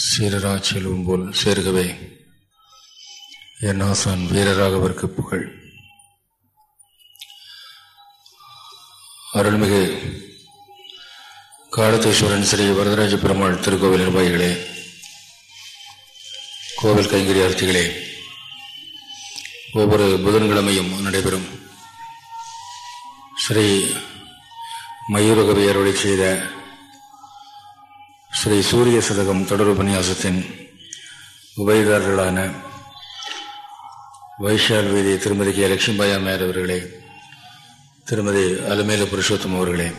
சீரரா போல் சேர்கவே என் ஆசான் வீரராகவருக்கு புகழ். அருள்மிகு காலத்தீஸ்வரன் ஸ்ரீ வரதராஜ பெருமாள் திருக்கோவில் நிர்வாகிகளே கோவில் கைங்கரியார்த்திகளே ஒவ்வொரு புதன்கிழமையும் நடைபெறும் ஸ்ரீ மயூரகவியருடைய செய்த ஸ்ரீ சூரிய சதகம் தொடர் உபன்யாசத்தின் உபயதாரர்களான வைஷால் வீதி திருமதி கே. லட்சுமிபாய் அவர்களே திருமதி அலுமேல புருஷோத்தம் அவர்களே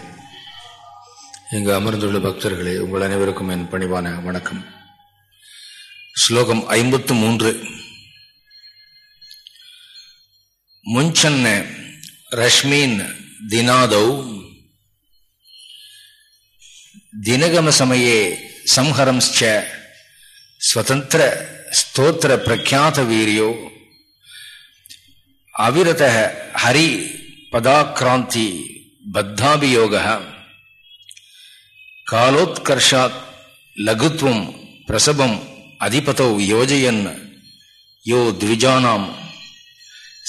இங்கு அமர்ந்துள்ள பக்தர்களே உங்கள் அனைவருக்கும் என் பணிவான வணக்கம். ஸ்லோகம் ஐம்பத்து மூன்று. முன்சன்ன ரஷ்மீன் தினாதவ் ದಿನಗಮಸಮಯೇ ಸಂಹರಂಶ್ಚ ಸ್ವತಂತ್ರ ಸ್ತೋತ್ರ ಪ್ರಖ್ಯಾತ ವೀರ್ಯೋ ಅವಿರತ ಹರಿ ಪದಾಕ್ರಾಂತಿ ಬದ್ಧಾಭಿಯೋಗ ಕಾಲೋತ್ಕರ್ಷಾತ್ ಲಘುತ್ವಂ ಪ್ರಸಭಂ ಅಧಿಪತೌ ಯೋಜಯನ್ ಯೋ ದ್ವಿಜಾನಾಂ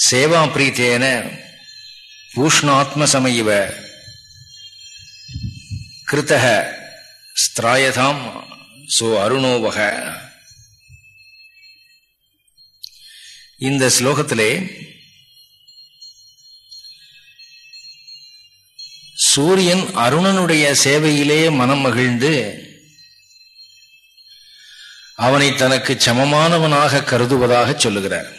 ಸೇವಾಪ್ರೀತೇನ ಪೂಷ್ಣಾತ್ಮಸಮಯಿವ கிருத்தக ஸ்திராயதாம் சோ அருணோவக இந்த ஸ்லோகத்திலே சூரியன் அருணனுடைய சேவையிலே மனம் மகிழ்ந்து அவனை தனக்கு சமமானவனாக கருதுவதாக சொல்லுகிறார்.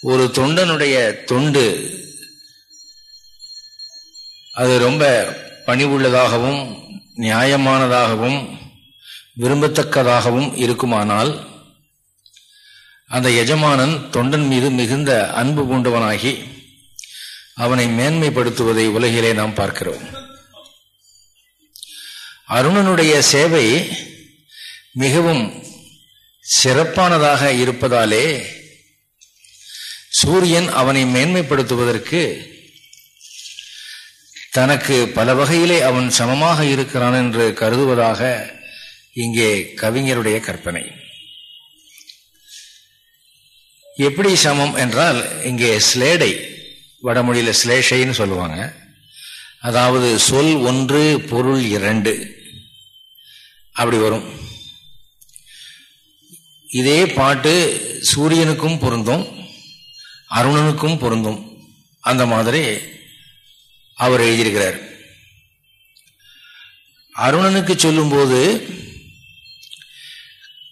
ஒரு தொண்டனுடைய தொண்டு அது ரொம்ப பணிவுள்ளதாகவும் நியாயமானதாகவும் விரும்பத்தக்கதாகவும் இருக்குமானால் அந்த எஜமானன் தொண்டன் மீது மிகுந்த அன்பு பூண்டவனாகி அவனை மேன்மைப்படுத்துவதை உலகிலே நாம் பார்க்கிறோம். அருணனுடைய சேவை மிகவும் சிறப்பானதாக இருப்பதாலே சூரியன் அவனை மேன்மைப்படுத்துவதற்கு தனக்கு பல வகையிலே அவன் சமமாக இருக்கிறான் என்று கருதுவதாக இங்கே கவிஞருடைய கற்பனை. எப்படி சமம் என்றால் இங்கே ஸ்லேடை வடமொழியில ஸ்லேஷைன்னு சொல்லுவாங்க. அதாவது சொல் ஒன்று பொருள் இரண்டு. அப்படி வரும். இதே பாட்டு சூரியனுக்கும் பொருந்தும் அருணனுக்கும் பொருந்தும். அந்த மாதிரி அவர் எழுதியிருக்கிறார். அருணனுக்கு சொல்லும்போது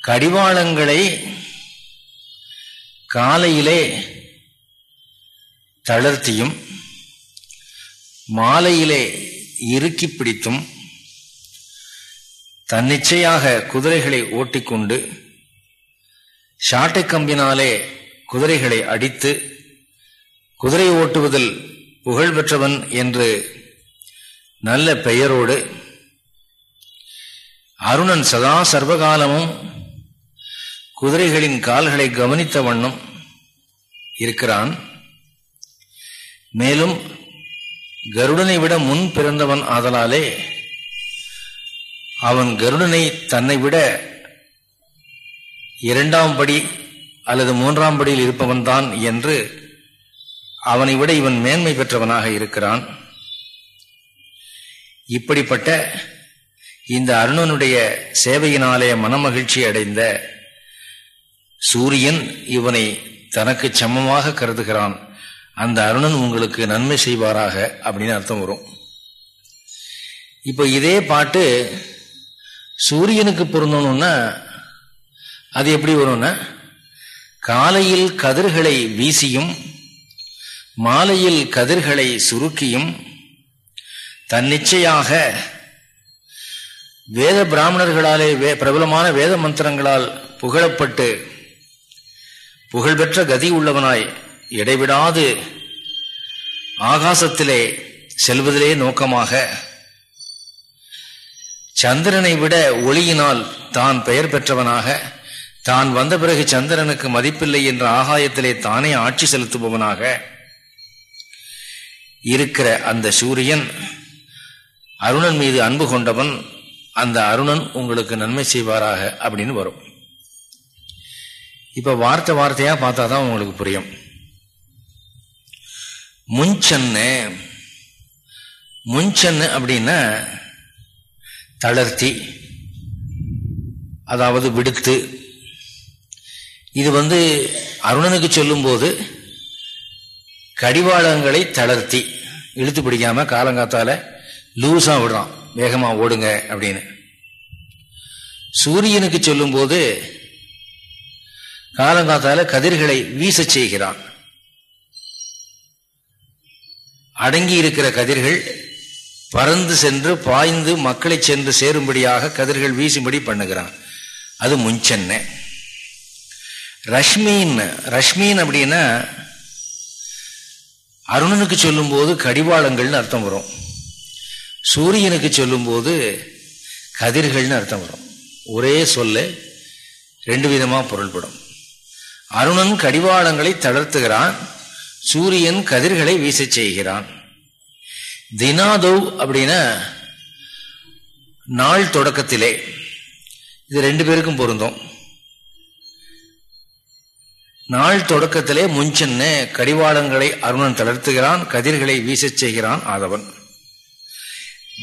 கடிவாளங்களை காலையிலே தளர்த்தியும் மாலையிலே இறுக்கி பிடித்தும் தன்னிச்சையாக குதிரைகளை ஓட்டிக்கொண்டு ஷாட்டை கம்பினாலே குதிரைகளை அடித்து குதிரை ஓட்டுவதில் புகழ் பெற்றவன் என்று நல்ல பெயரோடு அருணன் சதா சர்வகாலமும் குதிரைகளின் கால்களை கவனித்த வண்ணம் இருக்கிறான். மேலும் கருடனை விட முன் பிறந்தவன் ஆதலாலே அவன் கருடனை தன்னை விட இரண்டாம் படி அல்லது மூன்றாம் படியில் இருப்பவன்தான் என்று அவனை விட இவன் மேன்மை பெற்றவனாக இருக்கிறான். இப்படிப்பட்ட இந்த அருணனுடைய சேவையினாலே மனமகிழ்ச்சி அடைந்த சூரியன் இவனை தனக்கு சமமாக கருதுகிறான். அந்த அருணன் உங்களுக்கு நன்மை செய்வாராக அப்படின்னு அர்த்தம் வரும். இப்போ இதே பாட்டு சூரியனுக்கு பொருந்தணும்னா அது எப்படி வரும்னா காலையில் கதிர்களை வீசியும் மாலையில் கதிர்களை சுருக்கியும் தன்னிச்சையாக வேத பிராமணர்களாலே வே பிரபலமான வேத மந்திரங்களால் புகழப்பட்டு புகழ்பெற்ற கதி உள்ளவனாய் இடைவிடாது ஆகாசத்திலே செல்வதிலே நோக்கமாக சந்திரனை விட ஒளியினால் தான் பெயர் பெற்றவனாக தான் வந்த பிறகு சந்திரனுக்கு மதிப்பில்லை என்ற ஆகாயத்திலே தானே ஆட்சி செலுத்துபவனாக இருக்கிற அந்த சூரியன் அருணன் மீது அன்பு கொண்டவன் அந்த அருணன் உங்களுக்கு நன்மை செய்வாராக அப்படின்னு வரும். இப்ப வார்த்தை வார்த்தையா பார்த்தா தான் உங்களுக்கு புரியும். முன்சன்னு முன்சன்னு அப்படின்னா தளர்த்தி அதாவது விடுத்து. இது வந்து அருணனுக்கு சொல்லும்போது கடிவாளங்களை தளர்த்தி இழுத்து பிடிக்காம காலங்காத்தால லூசா விடுறான். வேகமா ஓடுங்க அப்படின்னு. சூரியனுக்கு சொல்லும்போது காலங்காத்தால கதிர்களை வீச செய்கிறான். அடங்கி இருக்கிற கதிர்கள் பறந்து சென்று பாய்ந்து மக்களை சென்று சேரும்படியாக கதிர்கள் வீசும்படி பண்ணுகிறான். அது முன்சென்ன. ரஷ்மின் ரஷ்மின் அப்படின்னா அருணனுக்கு சொல்லும்போது கடிவாளங்கள்னு அர்த்தம் வரும். சூரியனுக்கு சொல்லும்போது கதிர்கள்னு அர்த்தம் வரும். ஒரே சொல்ல ரெண்டு விதமாக பொருள்படும். அருணன் கடிவாளங்களை தளர்த்துகிறான் சூரியன் கதிர்களை வீசச் செய்கிறான். தினாதவ் அப்படின்னா நாள் தொடக்கத்திலே. இது ரெண்டு பேருக்கும் பொருந்தும். நாள் தொடக்கத்திலே முன்சென்ன கடிவாளங்களை அருணன் தளர்த்துகிறான் கதிர்களை வீசச் செய்கிறான் ஆதவன்.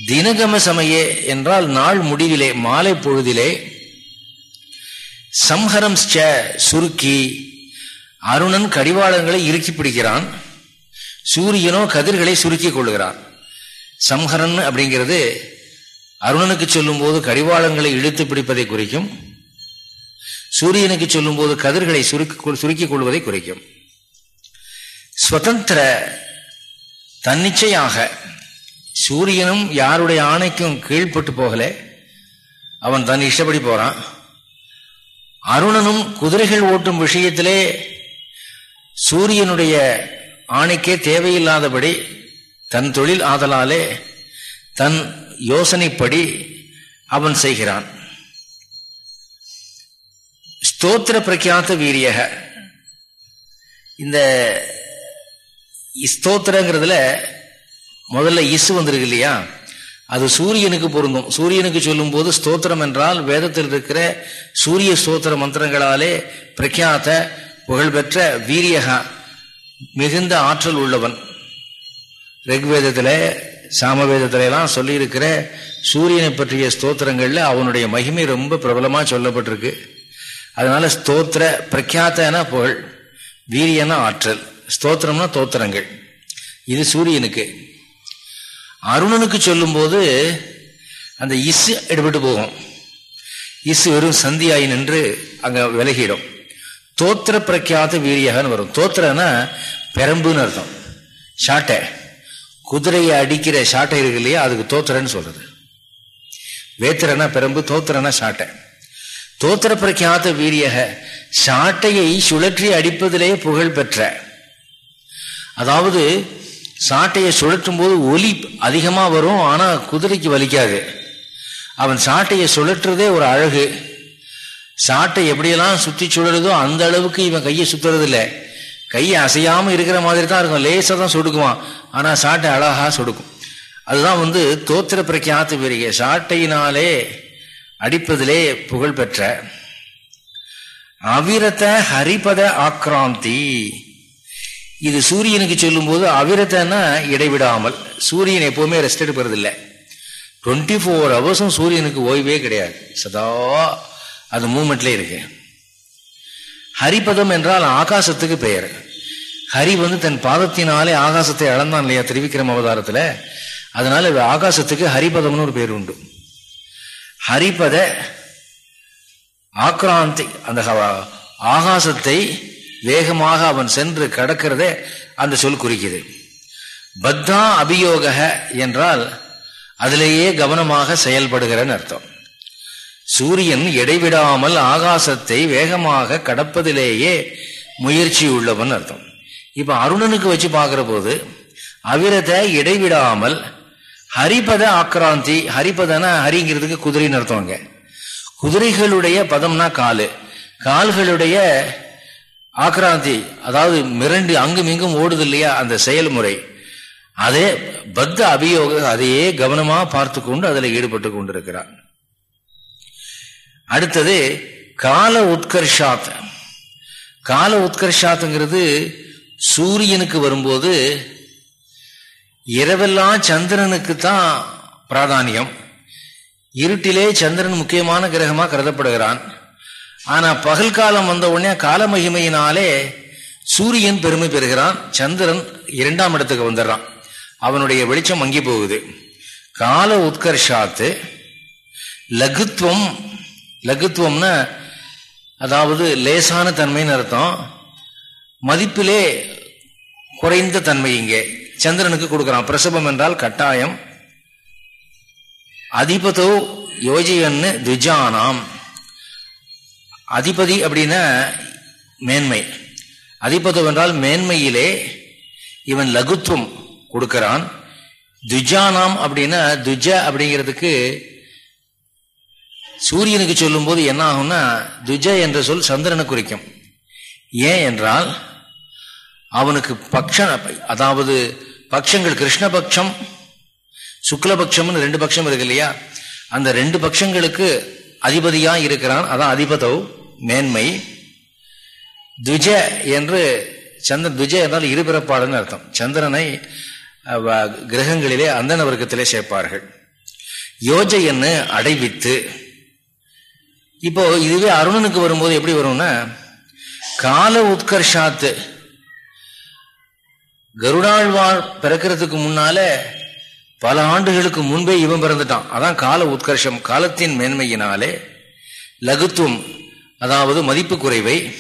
தினகம சமயே என்றால் நாள் முடிவிலே மாலை பொழுதிலே சம்ஹரம் சுருக்கி அருணன் கடிவாளங்களை இறுக்கி பிடிக்கிறான் சூரியனோ கதிர்களை சுருக்கி கொள்ளுகிறான். சம்ஹரன் அப்படிங்கிறது அருணனுக்கு சொல்லும் போது கடிவாளங்களை இழுத்து பிடிப்பதை குறிக்கும் சூரியனுக்கு சொல்லும் போது கதிர்களை சுருக்கி சுருக்கிக் கொள்வதை குறிக்கும். சுதந்திர தன்னிச்சையாக சூரியனும் யாருடைய ஆணைக்கும் கீழ்பட்டு போகல. அவன் தன் இஷ்டப்படி போறான். அருணனும் குதிரைகள் ஓட்டும் விஷயத்திலே சூரியனுடைய ஆணைக்கே தேவையில்லாதபடி தன் தொழில் ஆதலாலே தன் யோசனைப்படி அவன் செய்கிறான். ஸ்தோத்திர பிரக்கியாத்த வீரியக. இந்த ஸ்தோத்திரங்கிறதுல முதல்ல இசு வந்திருக்கு இல்லையா? அது சூரியனுக்கு பொருந்தும். சூரியனுக்கு சொல்லும் போது ஸ்தோத்திரம் என்றால் வேதத்தில் இருக்கிற சூரிய ஸ்தோத்திர மந்திரங்களாலே பிரக்யாத்த புகழ்பெற்ற வீரியகா மிகுந்த ஆற்றல் உள்ளவன். ரிக்வேதத்துல சாமவேதத்துல எல்லாம் சூரியனை பற்றிய ஸ்தோத்திரங்கள்ல அவனுடைய மகிமை ரொம்ப பிரபலமாக சொல்லப்பட்டிருக்கு. அதனால ஸ்தோத்திர பிரக்யாத்தன புகழ் வீரியன ஆற்றல் ஸ்தோத்திரம்னா தோத்திரங்கள். இது சூரியனுக்கு. அருணனுக்கு சொல்லும் போது அந்த இசு எடுபட்டு போகும். இசு வெறும் சந்தியாயி நின்று அங்க விலகிடும். தோத்திர பிரக்கியாத வீரியகன்னு வரும். தோத்திரன்னா பெரம்புன்னு அர்த்தம். ஷாட்டை. குதிரையை அடிக்கிற ஷாட்டை இருக்கு இல்லையா அதுக்கு தோத்திரன்னு சொல்றது. வேத்திரனா பெரம்பு தோத்திரனா ஷாட்டை. தோத்திர பிரக்யாத்த வீரியக சாட்டையை சுழற்றி அடிப்பதிலே புகழ் பெற்ற. அதாவது சாட்டையை சுழற்றும் போது ஒலி அதிகமாக வரும் ஆனால் குதிரைக்கு வலிக்காது. அவன் சாட்டையை சுழற்றுறதே ஒரு அழகு. சாட்டை எப்படியெல்லாம் சுற்றி சுழறதோ அந்த அளவுக்கு இவன் கையை சுற்றுறதில்ல கையை அசையாமல் இருக்கிற மாதிரி தான் இருக்கும். லேசாக தான் சொடுக்குவான். ஆனால் சாட்டை அழகாக சொடுக்கும். அதுதான் வந்து தோத்திர பிரக்கியாத்து பெரிய சாட்டையினாலே அடிப்பதிலே புகழ் பெற்ற அவிரத ஹரிபத ஆக்ராந்தி. இது சூரியனுக்கு சொல்லும் போது அவிரத்தன்னா இடைவிடாமல். சூரியன் எப்பவுமே ரெஸ்ட் எடுக்கிறது டுவெண்ட்டி ஃபோர் ஹவர்ஸும் சூரியனுக்கு ஓய்வே கிடையாது. சதா அது மூமெண்ட்ல இருக்கு. ஹரிபதம் என்றால் ஆகாசத்துக்கு பெயர். ஹரி வந்து தன் பாதத்தினாலே ஆகாசத்தை அளந்தான் இல்லையா? திருவிக்கிரம அவதாரத்தில். அதனால ஆகாசத்துக்கு ஹரிபதம்னு ஒரு பேர் உண்டு. ஹரிபத ஆக்ராந்தி அந்த ஆகாசத்தை வேகமாக அவன் சென்று கடக்கிறத அந்த சொல் குறிக்குது. பத்தா அபியோக என்றால் அதிலேயே கவனமாக செயல்படுகிறன்னு அர்த்தம். சூரியன் இடைவிடாமல் ஆகாசத்தை வேகமாக கடப்பதிலேயே முயற்சி உள்ளவன் அர்த்தம். இப்ப அருணனுக்கு வச்சு பார்க்கிற போது அவிரத இடைவிடாமல் ஹரிபத ஆக்ராந்தி ஹரிபதனா ஹரிங்கிறதுக்கு குதிரைன்னு அர்த்தம் குதிரைகளுடைய பதம்னா காலு. கால்களுடைய ஆக்ராந்தி அதாவது மிரண்டு அங்கும் இங்கும் ஓடுது இல்லையா அந்த செயல்முறை. அதே பத்த அபியோக அதையே கவனமா பார்த்து கொண்டு அதில் ஈடுபட்டு கொண்டிருக்கிறான் அடுத்தது கால உத்கர்ஷாத். கால உத்கர்ஷாத்துங்கிறது சூரியனுக்கு வரும்போது இரவெல்லாம் சந்திரனுக்கு தான் பிராதானியம். இருட்டிலே சந்திரன் முக்கியமான கிரகமாக கருதப்படுகிறான். ஆனால் பகல் காலம் வந்த உடனே கால மகிமையினாலே சூரியன் பெருமை பெறுகிறான். சந்திரன் இரண்டாம் இடத்துக்கு வந்துடுறான். அவனுடைய வெளிச்சம் மங்கி போகுது. கால உத்கர்ஷாத்து லகுத்துவம் லகுத்துவம்னா அதாவது லேசான தன்மைன்னு அர்த்தம். மதிப்பிலே குறைந்த தன்மை இங்கே. சந்திரனுக்கு கொடுக்கிறான். பிரசவம் என்றால் கட்டாயம். அதிபதோ யோஜியன்னு திஜானாம். அதிபதி அப்படின்னா மேன்மை. அதிபதம் என்றால் மேன்மையிலே இவன் லகுத்துவம் கொடுக்கிறான். துஜானாம் அப்படின்னா துஜ அப்படிங்கிறதுக்கு சூரியனுக்கு சொல்லும் போது என்ன ஆகும்னா துஜ என்ற சொல் சந்திரனை குறிக்கும் ஏன் என்றால் அவனுக்கு பக்ஷ அதாவது பக்ஷங்கள் கிருஷ்ணபக்ஷம் சுக்லபக்ஷம்னு ரெண்டு பட்சம் இருக்கு இல்லையா? அந்த ரெண்டு பட்சங்களுக்கு அதிபதியா இருக்கிறான். அதான் அதிபதோ மேன்மை. துஜ என்று சந்திரன் துஜ என்றால் இருபிறப்பாளன்னு அர்த்தம். சந்திரனை கிரகங்களிலே அந்தன வர்க்கத்திலே சேர்ப்பார்கள். யோஜையன்னு அடைவித்து இப்போ இதுவே அருணனுக்கு வரும்போது எப்படி வரும்னா கால உத்கர்ஷாத்து கருடாழ்வார் பிறக்கிறதுக்கு முன்னால பல ஆண்டுகளுக்கு முன்பே இவன் பிறந்துட்டான். அதான் கால உத்கர்ஷம் காலத்தின் மேன்மையினாலே லகுத்துவம் அதாவது மதிப்பு குறைவை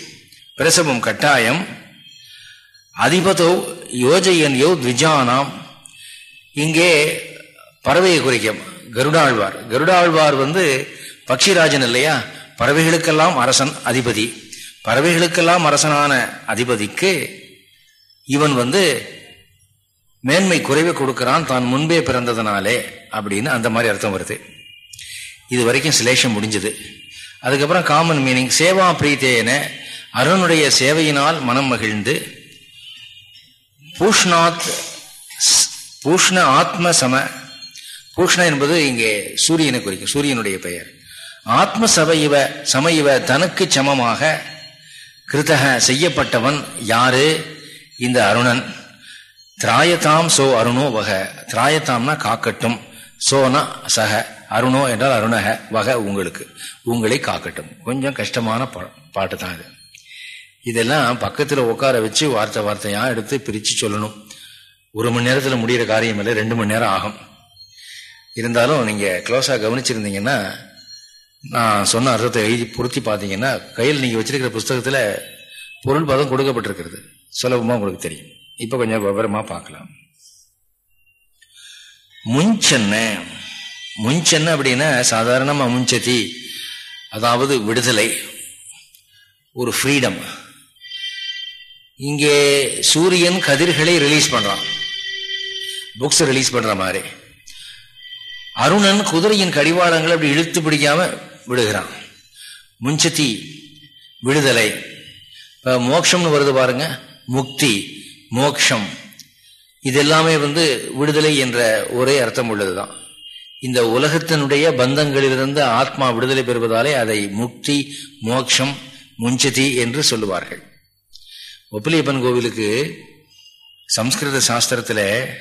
பிரசவம் கட்டாயம் அதிபதோ யோஜையன் யோ த்விஜானாம். இங்கே பறவையை குறிக்கும் கருடாழ்வார். கருடாழ்வார் வந்து பக்ஷிராஜன் இல்லையா? பறவைகளுக்கெல்லாம் அரசன் அதிபதி. பறவைகளுக்கெல்லாம் அரசனான அதிபதிக்கு இவன் வந்து மேன்மை குறைவை கொடுக்கிறான் தான் முன்பே பிறந்ததுனாலே அப்படின்னு அந்த மாதிரி அர்த்தம் வருது. இது வரைக்கும் சிலேஷம் முடிஞ்சது. அதுக்கப்புறம் காமன் மீனிங் சேவா பிரீத்தேன அருணுடைய சேவையினால் மனம் மகிழ்ந்து பூஷ்ணாத் பூஷ்ண ஆத்ம சம பூஷ்ண என்பது இங்கே சூரியனை குறிக்கும் சூரியனுடைய பெயர். ஆத்ம சப இவ சம இவ தனக்கு சமமாக கிருத்தக செய்யப்பட்டவன் யாரு? இந்த அருணன் திராயதாம் சோ அருணோ வக திராயதாம்னா காக்கட்டும் சோனா சக அருணோ என்றால் அருணக வக உங்களுக்கு உங்களை காக்கட்டும் கொஞ்சம் கஷ்டமான பாட்டு தான் இது. இதெல்லாம் பக்கத்தில் உட்கார வச்சு வார்த்தை வார்த்தையாக எடுத்து பிரித்து சொல்லணும். ஒரு மணி நேரத்தில் முடிகிற காரியம் இல்லை ரெண்டு மணி நேரம் ஆகும். இருந்தாலும் நீங்கள் க்ளோஸாக கவனிச்சிருந்தீங்கன்னா நான் சொன்ன அர்த்தத்தை எழுதி பொருத்தி பார்த்தீங்கன்னா கையில் நீங்கள் வச்சிருக்கிற புஸ்தகத்தில் பொருள் பதம் கொடுக்கப்பட்டிருக்கிறது. சுலபமாக உங்களுக்கு தெரியும். இப்போ கொஞ்சம் விவரமாக பார்க்கலாம். முன்சென்ன. முன்சென்ன அப்படின்னா சாதாரணமாக முன்சதி அதாவது விடுதலை ஒரு ஃப்ரீடம் இங்கே சூரியன் கதிர்களை ரிலீஸ் பண்றான். புக்ஸ் ரிலீஸ் பண்ற மாதிரி. அருணன் குதிரையின் கடிவாளங்களை அப்படி இழுத்து பிடிக்காம விடுகிறான். முன்சத்தி விடுதலை. மோக்ஷம்னு வருது பாருங்கள் முக்தி மோக்ஷம். இது எல்லாமே வந்து விடுதலை என்ற ஒரே அர்த்தம் உள்ளதுதான். இந்த உலகத்தினுடைய பந்தங்களிலிருந்து ஆத்மா விடுதலை பெறுவதாலே அதை முக்தி மோக்ஷம் முஞ்சதி என்று சொல்லுவார்கள். ஒப்பிலியப்பன் கோவிலுக்கு சம்ஸ்கிருத சாஸ்திரத்தில்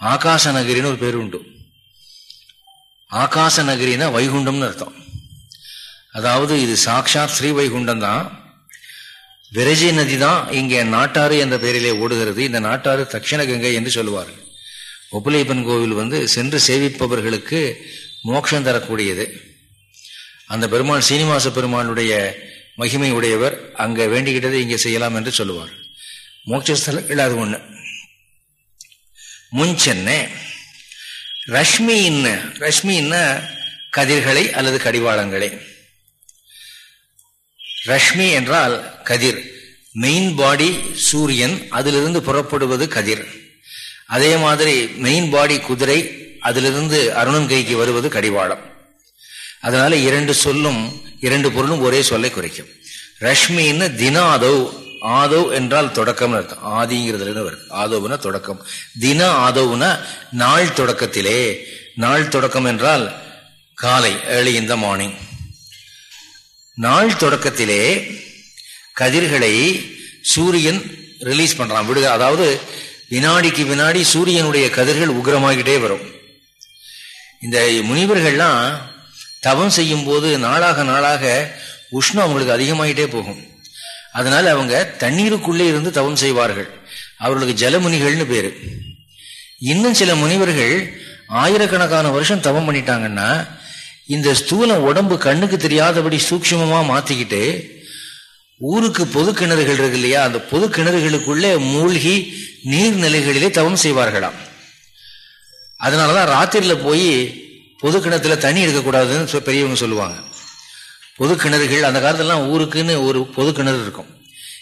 ஆகாச நகரின்னு ஒரு பேர் உண்டு. ஆகாச நகரினா வைகுண்டம்னு அர்த்தம். அதாவது இது சாக்ஷாத் ஸ்ரீ வைகுண்டம் தான். விரஜி நதி தான் இங்கே நாட்டாறு என்ற பெயரிலே ஓடுகிறது. இந்த நாட்டாறு தட்சிண கங்கை என்று சொல்லுவார்கள். ஒப்புலைப்பன் கோவில் வந்து சென்று சேவிப்பவர்களுக்கு மோட்சம் தரக்கூடியது. அந்த பெருமாள் சீனிவாச பெருமானுடைய மகிமை உடையவர் அங்க வேண்டிக்கிட்டதை இங்கே செய்யலாம் என்று சொல்லுவார். மோட்சஸ்தலங்கள் அது ஒண்ணு. முன்சென்ன ரஷ்மி ரஷ்மின்ன கதிர்களை அல்லது கடிவாளங்களை. ரஷ்மி என்றால் கதிர். மெயின் பாடி சூரியன் அதிலிருந்து புறப்படுவது கதிர். அதே மாதிரி மெயின் பாடி குதிரை அதிலிருந்து அருணன் கைக்கு வருவது கடிவாளம். அதனால இரண்டு சொல்லும் இரண்டு பொருளும் ஒரே சொல்லை குறைக்கும். ரஷ்மின்னு தினாதவ் ஆதவ் என்றால் தொடக்கம் அர்த்தம். ஆதிங்கிறதுல வருது. தொடக்கம். தின ஆதவ்னா நாள் தொடக்கத்திலே. நாள் தொடக்கம் என்றால் காலை ஏர்லி இந்த மார்னிங் நாள் தொடக்கத்திலே கதிர்களை சூரியன் ரிலீஸ் பண்றான். விடுக அதாவது வினாடிக்கு வினாடி சூரியனுடைய கதிர்கள் உக்ரமாகிட்டே வரும். இந்த முனிவர்கள்லாம் தவம் செய்யும் போது நாளாக நாளாக உஷ்ணம் அவங்களுக்கு அதிகமாகிட்டே போகும். அதனால அவங்க தண்ணீருக்குள்ளே இருந்து தவம் செய்வார்கள். அவர்களுக்கு ஜலமுனிகள்னு பேரு. இன்னும் சில முனிவர்கள் ஆயிரக்கணக்கான வருஷம் தவம் பண்ணிட்டாங்கன்னா இந்த ஸ்தூலம் உடம்பு கண்ணுக்கு தெரியாதபடி சூக்ஷமமா மாத்திக்கிட்டு ஊருக்கு பொது கிணறுகள் இருக்கு இல்லையா அந்த பொது கிணறுகளுக்குள்ளே மூழ்கி நீர்நிலைகளிலே தவம் செய்வார்களாம். அதனாலதான் ராத்திரியில் போய் பொது கிணத்துல தண்ணி எடுக்கக்கூடாதுன்னு பெரியவங்க சொல்லுவாங்க. பொது கிணறுகள் அந்த காலத்துலலாம் ஊருக்குன்னு ஒரு பொது கிணறு இருக்கும்.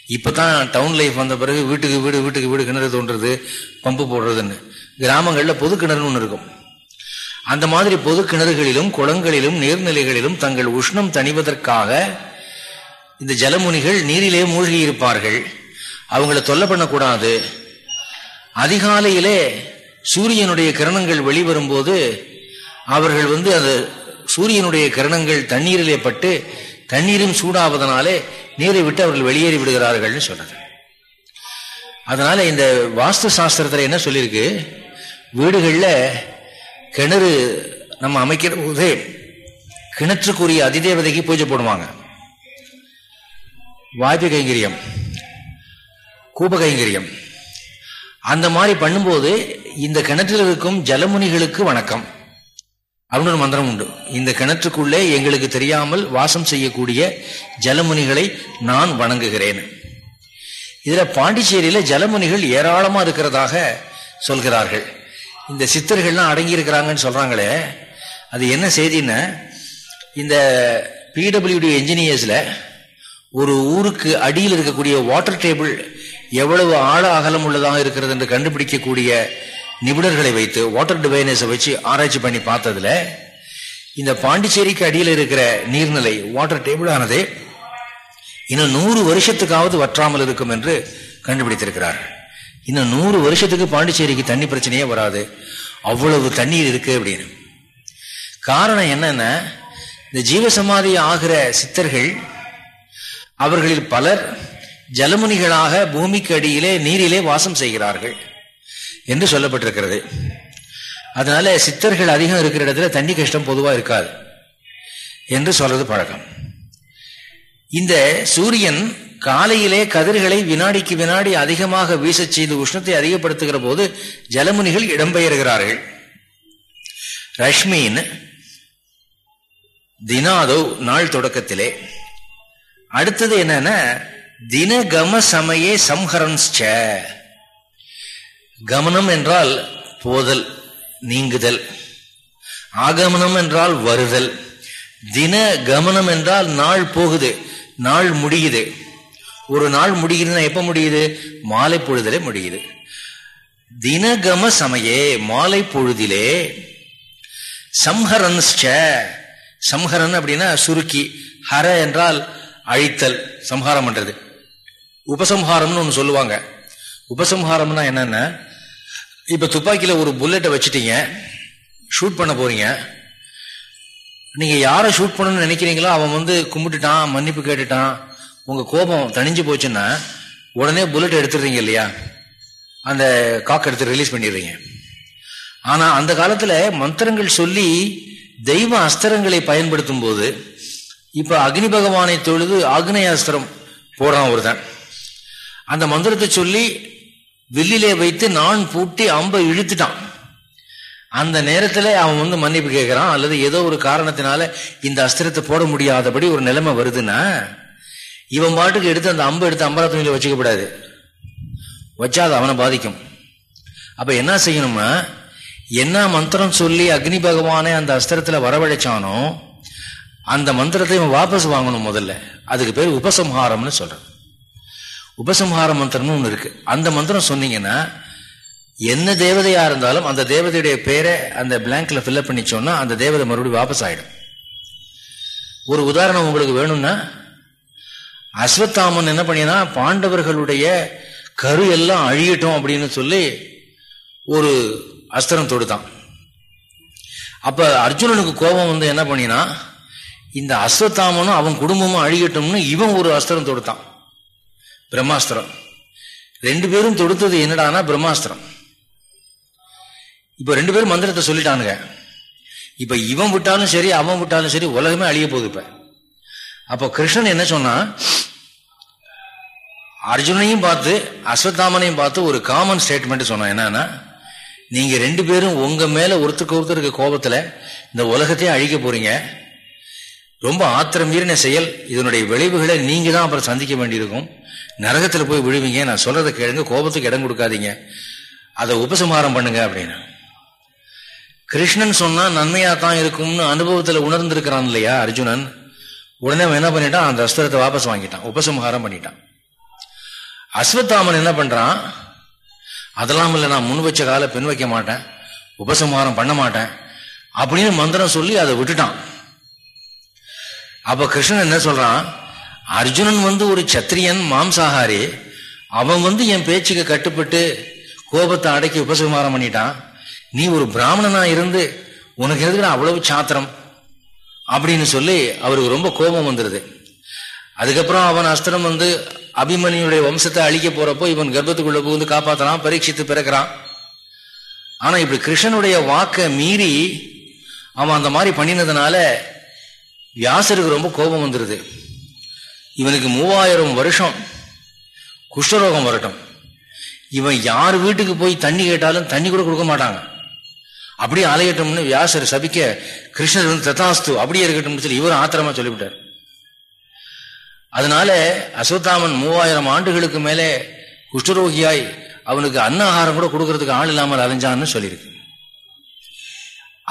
இப்பதான் டவுன் லைஃப் வந்த பிறகு வீட்டுக்கு வீடு வீட்டுக்கு வீடு கிணறு தோன்றது பம்பு போடுறதுன்னு. கிராமங்களில் பொது கிணறுன்னு ஒன்று இருக்கும். அந்த மாதிரி பொது கிணறுகளிலும் குளங்களிலும் நீர்நிலைகளிலும் தங்கள் உஷ்ணம் தணிவதற்காக இந்த ஜலமுனிகள் நீரிலே மூழ்கி இருப்பார்கள் அவங்கள தொல்லை பண்ணக்கூடாது. அதிகாலையிலே சூரியனுடைய கிரணங்கள் வெளிவரும்போது அவர்கள் வந்து அந்த சூரியனுடைய கிரணங்கள் தண்ணீரிலே பட்டு தண்ணீரும் சூடாவதனாலே நீரை விட்டு அவர்கள் வெளியேறி விடுகிறார்கள்னு சொல்றது அதனால இந்த வாஸ்து சாஸ்திரத்தில் என்ன சொல்லியிருக்கு? வீடுகளில் கிணறு நம்ம அமைக்கிற போதே கிணற்றுக்குரிய அதிதேவதைக்கு பூஜை போடுவாங்க. வாய்ப்பு கைங்கரியம் கூப கைங்கரியம். அந்த மாதிரி பண்ணும்போது இந்த கிணற்றில் இருக்கும் ஜலமுனிகளுக்கு வணக்கம். அப்படின்னு ஒரு மந்திரம் உண்டு. இந்த கிணற்றுக்குள்ளே எங்களுக்கு தெரியாமல் வாசம் செய்யக்கூடிய ஜலமுனிகளை நான் வணங்குகிறேன். இதில் பாண்டிச்சேரியில் ஜலமுனிகள் ஏராளமாக இருக்கிறதாக சொல்கிறார்கள். இந்த சித்தர்கள்லாம் அடங்கியிருக்கிறாங்கன்னு சொல்கிறாங்களே சொல்றாங்களே அது என்ன செய்தின்னா இந்த பிடபிள்யூடி என்ஜினியர்ஸ்ல ஒரு ஊருக்கு அடியில் இருக்கக்கூடிய வாட்டர் டேபிள் எவ்வளவு ஆழ அகலம் உள்ளதாக இருக்கிறது என்று கண்டுபிடிக்கக்கூடிய நிபுணர்களை வைத்து வாட்டர் டிவைனர்ஸை வச்சு ஆராய்ச்சி பண்ணி பார்த்ததுல இந்த பாண்டிச்சேரிக்கு அடியில் இருக்கிற நீர்நிலை வாட்டர் டேபிள் ஆனது இன்னும் நூறு வருஷத்துக்காவது வற்றாமல் இருக்கும் என்று கண்டுபிடித்திருக்கிறார் இன்னும் நூறு வருஷத்துக்கு பாண்டிச்சேரிக்கு தண்ணி பிரச்சனையே வராது. அவ்வளவு தண்ணீர் இருக்கு அப்படின்னு. காரணம் என்னன்னா இந்த ஜீவசமாதி ஆகிற சித்தர்கள் அவர்களில் பலர் ஜலமுனிகளாக பூமிக்கு அடியிலே நீரிலே வாசம் செய்கிறார்கள் என்று சொல்லப்பட்டிருக்கிறது. அதனால சித்தர்கள் அதிகம் இருக்கிற இடத்துல தண்ணி கஷ்டம் பொதுவா இருக்காது என்று சொல்றது பழக்கம். இந்த சூரியன் காலையிலே கதிர்களை வினாடிக்கு வினாடி அதிகமாக வீச செய்து உஷ்ணத்தை அதிகப்படுத்துகிற போது ஜலமுனிகள் இடம்பெயர்கிறார்கள். ரஷ்மின் தினாதோ நாள் தொடக்கத்திலே அடுத்தது என்னன்னா தினகம சமயே சம்ஹரன்ஸ்ச. கமனம் என்றால் போதல் நீங்குதல். ஆகமனம் என்றால் வருதல். தின கமனம் என்றால் நாள் போகுது நாள் முடியுது. ஒரு நாள் முடியுதுன்னா எப்ப முடியுது? மாலை பொழுதிலே முடியுது. தினகம சமயே மாலை பொழுதிலே சம்ஹரன்ஸ்ச சம்ஹரன் அப்படின்னா சுருக்கி ஹர என்றால் அழித்தல் சம்ஹாரம் பண்றது உபசம்ஹாரம்னு ஒன்று சொல்லுவாங்க. உபசம்ஹாரம்னா என்னன்னா இப்ப துப்பாக்கியில ஒரு புல்லட்டை வச்சுட்டீங்க ஷூட் பண்ண போறீங்க. நீங்க யாரை ஷூட் பண்ணணும்னு நினைக்கிறீங்களோ அவன் வந்து கும்பிட்டுட்டான் மன்னிப்பு கேட்டுட்டான் உங்க கோபம் தணிஞ்சு போச்சுன்னா உடனே புல்லட் எடுத்துடுறீங்க இல்லையா? அந்த காக் எடுத்து ரிலீஸ் பண்ணிடுறீங்க. ஆனா அந்த காலத்துல மந்திரங்கள் சொல்லி தெய்வ அஸ்திரங்களை பயன்படுத்தும் போது இப்ப அக்னி பகவானை தொழுது ஆக்னேய அஸ்திரம் போடுறான் ஒருத்தன். அந்த மந்திரத்தை சொல்லி வில்லிலே வைத்து நான் பூட்டி அம்பை இழுத்துட்டான். அந்த நேரத்துல அவன் வந்து மன்னிப்பு கேட்கிறான் அல்லது ஏதோ ஒரு காரணத்தினால இந்த அஸ்திரத்தை போட முடியாதபடி ஒரு நிலைமை வருதுன்னா இவன் பாட்டுக்கு எடுத்து அந்த அம்பு எடுத்து அம்பரா துணியில வச்சுக்கப்படாது. வச்சா அது அவனை பாதிக்கும். அப்ப என்ன செய்யணும்னா என்ன மந்திரம் சொல்லி அக்னி பகவானை அந்த அஸ்திரத்துல வரவழைச்சானோ அந்த மந்திரத்தை இவன் வாபஸ் வாங்கணும் முதல்ல. அதுக்கு பேர் உபசம்ஹாரம்னு சொல்றான். உபசம்ஹார மந்திரம்னு ஒன்று இருக்கு. அந்த மந்திரம் சொன்னீங்கன்னா என்ன தேவதையா இருந்தாலும் அந்த தேவதையுடைய பேரை அந்த பிளாங்க்ல ஃபில்அப் பண்ணி அந்த தேவதை மறுபடியும் வாபஸ் ஆயிடும். ஒரு உதாரணம் உங்களுக்கு வேணும்னா அஸ்வத்தாமன் என்ன பண்ணினா பாண்டவர்களுடைய கரு எல்லாம் அழியட்டும் அப்படின்னு சொல்லி ஒரு அஸ்திரம் தொடுத்தான் அப்ப அர்ஜுனனுக்கு கோபம் வந்து என்ன பண்ணினா இந்த அஸ்வத்தாமனும் அவன் குடும்பமும் அழியட்டும்னு இவன் ஒரு அஸ்திரம் தொடுத்தான் பிரம்மாஸ்திரம். ரெண்டு பேரும் தொடுத்தது என்னடானா பிரம்மாஸ்திரம். இப்ப ரெண்டு பேரும் மந்திரத்தை சொல்லிட்டானுங்க. இப்ப இவன் விட்டாலும் சரி அவன் விட்டாலும் சரி உலகமே அழிய போகுது இப்ப. அப்போ கிருஷ்ணன் என்ன சொன்னா அர்ஜுனையும் பார்த்து அஸ்வத்தாமனையும் பார்த்து ஒரு காமன் ஸ்டேட்மெண்ட் சொன்னான் என்னன்னா நீங்க ரெண்டு பேரும் உங்க மேல ஒருத்தருக்கு ஒருத்தர் இருக்க கோபத்துல இந்த உலகத்தையே அழிக்க போறீங்க. ரொம்ப ஆத்திரம் மீறின செயல். இதனுடைய விளைவுகளை நீங்க தான் அப்புறம் சந்திக்க வேண்டியிருக்கும். நரகத்துல போய் விழுவீங்க. நான் சொல்றதை கேளுங்க. கோபத்துக்கு இடம் கொடுக்காதீங்க. அதை உபசம்ஹாரம் பண்ணுங்க அப்படின்னு. கிருஷ்ணன் சொன்னா நன்மையா தான் இருக்கும்னு அனுபவத்துல உணர்ந்திருக்கிறான் இல்லையா அர்ஜுனன்? உடனே அவன் என்ன பண்ணிட்டான்? அந்த அஸ்திரத்தை வாபஸ் வாங்கிட்டான். உபசம்ஹாரம் பண்ணிட்டான். அஸ்வத்தாமன் என்ன பண்றான்? அதெல்லாம் இல்லை நான் முன் வச்ச கால பின் வைக்க மாட்டேன் உபசம்ஹாரம் பண்ண மாட்டேன் அப்படின்னு மந்திரம் சொல்லி அதை விட்டுட்டான். அப்ப கிருஷ்ணன் என்ன சொல்றான்? அர்ஜுனன் வந்து ஒரு சத்திரியன் மாம்சாகாரி. அவன் வந்து என் பேச்சுக்கு கட்டுப்பட்டு கோபத்தை அடக்கி உபசம்ஹாரம் பண்ணிட்டான். நீ ஒரு பிராமணனா இருந்து உனக்கு எதுக்கு அவ்வளவு சாத்திரம்? அப்படின்னு சொல்லி அவருக்கு ரொம்ப கோபம் வந்துருது. அதுக்கப்புறம் அவன் அஸ்திரம் வந்து அபிமனியுடைய வம்சத்தை அழிக்க போறப்போ இவன் கர்ப்பத்துக்குள்ள புகுந்து காப்பாத்தலாம் பரீட்சித்து பிறக்கிறான். ஆனா இப்படி கிருஷ்ணனுடைய வாக்க மீறி அவன் அந்த மாதிரி பண்ணினதுனால வியாசருக்கு ரொம்ப கோபம் வந்துருது. இவனுக்கு மூவாயிரம் வருஷம் குஷ்டரோகம் வரட்டும். இவன் யார் வீட்டுக்கு போய் தண்ணி கேட்டாலும் தண்ணி கூட கொடுக்க மாட்டாங்க. அப்படியே அலையட்டும்னு வியாசர் சபிக்க கிருஷ்ணர் வந்து தத்தாஸ்து அப்படியே இருக்கட்டும் சொல்லி இவரும் ஆத்திரமா சொல்லிவிட்டார். அதனால அசோத்தாமன் மூவாயிரம் ஆண்டுகளுக்கு மேலே குஷ்டரோகியாய் அவனுக்கு அன்னாகாரம் கூட கொடுக்கறதுக்கு ஆள் இல்லாமல் அலைஞ்சான்னு சொல்லியிருக்கு.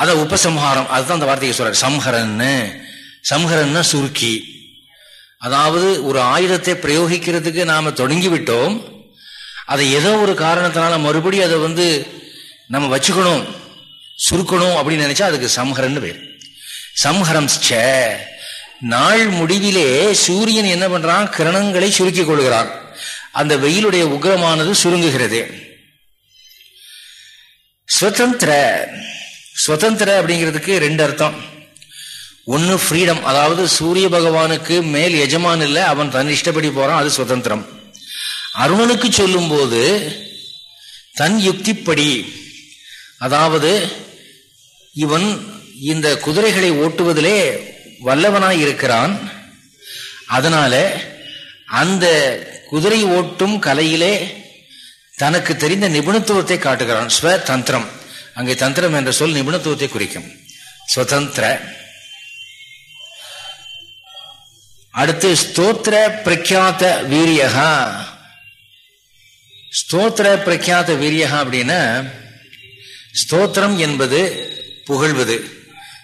அத உபசம்ஹாரம் அதுதான் அந்த வார்த்தையை சொல்றாரு. சம்ஹரன்னு. சம்ஹரன்னா சுருக்கி. அதாவது ஒரு ஆயுதத்தை பிரயோகிக்கிறதுக்கு நாம தொடங்கி விட்டோம் அதை ஏதோ ஒரு காரணத்தினால மறுபடியும் அதை வந்து நம்ம வச்சுக்கணும் சுருக்கணும் அப்படின்னு நினைச்சா அதுக்கு சம்ஹரன்னு பேர். சம்ஹரம் நாள் முடிவிலே சூரியன் என்ன பண்றான்? கிரணங்களை சுருக்கிக் கொள்கிறான். அந்த வெயிலுடைய உக்ரமானது சுருங்குகிறது. சுதந்திர சுதந்திர அப்படிங்கிறதுக்கு ரெண்டு அர்த்தம். ஒன்னு ஃப்ரீடம் அதாவது சூரிய பகவானுக்கு மேல் எஜமான் இல்லை அவன் தன் இஷ்டப்படி போறான் அது சுதந்திரம் அருணனுக்கு சொல்லும் போது தன் யுக்திப்படி அதாவது இவன் இந்த குதிரைகளை ஓட்டுவதிலே வல்லவனாய் இருக்கிறான். அதனால அந்த குதிரை ஓட்டும் கலையிலே தனக்கு தெரிந்த நிபுணத்துவத்தை காட்டுகிறான். ஸ்வதந்திரம். அங்கே தந்திரம் என்ற சொல் நிபுணத்துவத்தை குறிக்கும். சுதந்திர அடுத்து ஸ்தோத்திர பிரக்யாத்த வீரியகா ஸ்தோத்திர பிரக்யாத்த வீரியகா அப்படின்னா ஸ்தோத்திரம் என்பது புகழ்வது.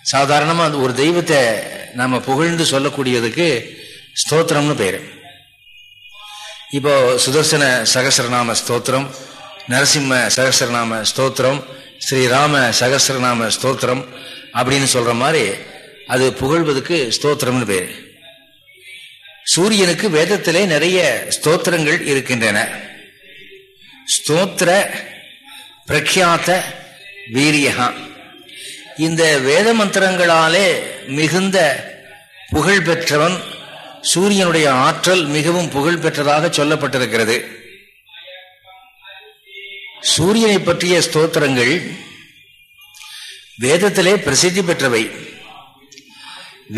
சாதாரணமாக அந்த ஒரு தெய்வத்தை நாம புகழ்ந்து சொல்லக்கூடியதுக்கு ஸ்தோத்திரம்னு பேர். இப்போ சுதர்சன சகசரநாம ஸ்தோத்திரம் நரசிம்ம சகசரநாம ஸ்தோத்திரம் ஸ்ரீராம சகசரநாம ஸ்தோத்திரம் அப்படின்னு சொல்கிற மாதிரி அது புகழ்வதுக்கு ஸ்தோத்திரம்னு பேர். சூரியனுக்கு வேதத்திலே நிறைய ஸ்தோத்திரங்கள் இருக்கின்றன. ஸ்தோத்திர பிரக்யாத்த வீரியகான் இந்த வேத மந்திரங்களாலே மிகுந்த புகழ் பெற்றவன் சூரியனுடைய ஆற்றல் மிகவும் புகழ் பெற்றதாக சொல்லப்பட்டிருக்கிறது. சூரியனை பற்றிய ஸ்தோத்திரங்கள் வேதத்திலே பிரசித்தி பெற்றவை.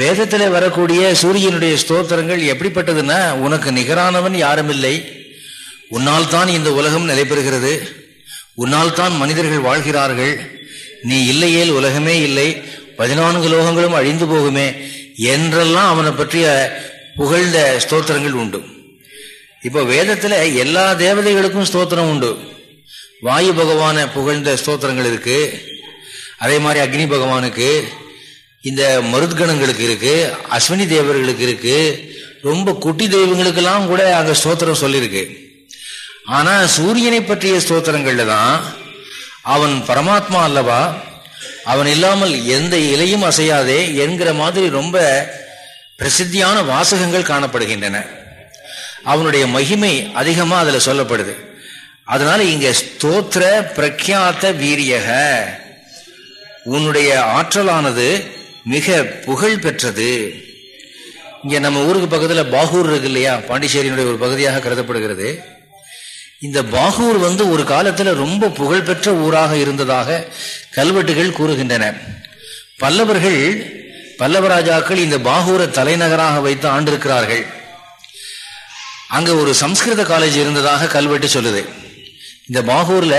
வேதத்திலே வரக்கூடிய சூரியனுடைய ஸ்தோத்திரங்கள் எப்படிப்பட்டதுன்னா உனக்கு நிகரானவன் யாரும் இல்லை உன்னால் தான் இந்த உலகம் நிலைபெறுகிறது. உன்னால் தான் மனிதர்கள் வாழ்கிறார்கள். நீ இல்லையேல் உலகமே இல்லை பதினான்கு லோகங்களும் அழிந்து போகுமே என்றெல்லாம் அவனை பற்றிய புகழ்ந்த ஸ்தோத்திரங்கள் உண்டு. இப்போ வேதத்தில் எல்லா தேவதைகளுக்கும் ஸ்தோத்திரம் உண்டு. வாயு பகவான புகழ்ந்த ஸ்தோத்திரங்கள் இருக்கு. அதே மாதிரி அக்னி பகவானுக்கு இந்த மருத்கணங்களுக்கு இருக்கு அஸ்வினி தேவர்களுக்கு இருக்கு ரொம்ப குட்டி தெய்வங்களுக்கெல்லாம் கூட அந்த ஸ்தோத்திரம் சொல்லியிருக்கு ஆனால் சூரியனை பற்றிய ஸ்தோத்திரங்கள்ல தான் அவன் பரமாத்மா அல்லவா? அவன் இல்லாமல் எந்த இலையும் அசையாதே என்கிற மாதிரி ரொம்ப பிரசித்தியான வாசகங்கள் காணப்படுகின்றன. அவனுடைய மகிமை அதிகமா அதுல சொல்லப்படுது. அதனால இங்க ஸ்தோத்திர பிரக்யாத்த வீரியக. உன்னுடைய ஆற்றலானது மிக புகழ் பெற்றது. இங்க நம்ம ஊருக்கு பக்கத்துல பாகூர் இருக்கு இல்லையா? பாண்டிச்சேரியினுடைய ஒரு பகுதியாக கருதப்படுகிறது. இந்த பாகூர் வந்து ஒரு காலத்துல ரொம்ப புகழ்பெற்ற ஊராக இருந்ததாக கல்வெட்டுகள் கூறுகின்றன. பல்லவர்கள் பல்லவராஜாக்கள் இந்த பாகூரை தலைநகராக வைத்து ஆண்டிருக்கிறார்கள். அங்க ஒரு சம்ஸ்கிருத காலேஜ் இருந்ததாக கல்வெட்டு சொல்லுது. இந்த பாகூர்ல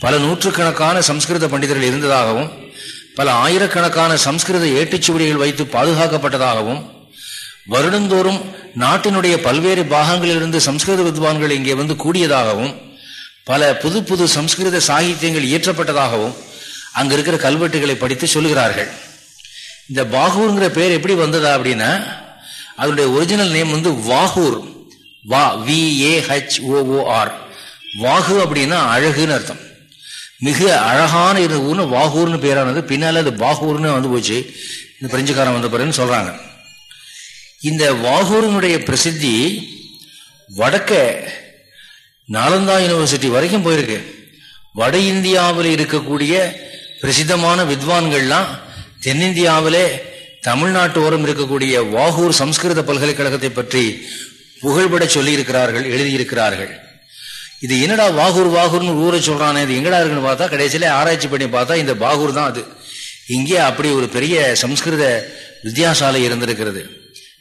பல நூற்றுக்கணக்கான சம்ஸ்கிருத பண்டிதர்கள் இருந்ததாகவும் பல ஆயிரக்கணக்கான சம்ஸ்கிருத ஏட்டுச்சுவடிகள் வைத்து பாதுகாக்கப்பட்டதாகவும் வருடந்தோறும் நாட்டினுடைய பல்வேறு பாகங்களிலிருந்து சம்ஸ்கிருத வித்வான்கள் இங்கே வந்து கூடியதாகவும் பல புது புது சம்ஸ்கிருத சாகித்யங்கள் இயற்றப்பட்டதாகவும் அங்கே இருக்கிற கல்வெட்டுகளை படித்து சொல்லுகிறார்கள் இந்த பாகூர்ங்கிற பேர் எப்படி வந்ததா அப்படின்னா அதனுடைய ஒரிஜினல் நேம் வந்து வாகூர். வா வி ஏ ஹச் ஓஓஆர் வாகு அப்படின்னா அழகுன்னு அர்த்தம். மிக அழகான இருந்த ஊர்னு வாகூர்னு பேரானது பின்னால அது பாகூர்னு வந்து போச்சு. இந்த பிரெஞ்சுக்காரன் வந்த பிறகுன்னு சொல்றாங்க. இந்த வாகூரினுடைய பிரசித்தி வடக்க நாலந்தா யூனிவர்சிட்டி வரைக்கும் போயிருக்கு. வட இந்தியாவில் இருக்கக்கூடிய பிரசித்தமான வித்வான்கள்லாம் தென்னிந்தியாவிலே தமிழ்நாட்டு ஓரம் இருக்கக்கூடிய வாகூர் சம்ஸ்கிருத பல்கலைக்கழகத்தை பற்றி புகழ்பட சொல்லியிருக்கிறார்கள் எழுதியிருக்கிறார்கள். இது என்னடா வாகூர் வாகூர்னு ஊரை சொல்றானே இது எங்கடா இருக்குன்னு பார்த்தா கடைசியில ஆராய்ச்சி பண்ணி பார்த்தா இந்த பாகூர் தான் அது. இங்கே அப்படி ஒரு பெரிய சம்ஸ்கிருத வித்யாசாலை இருந்திருக்கிறது.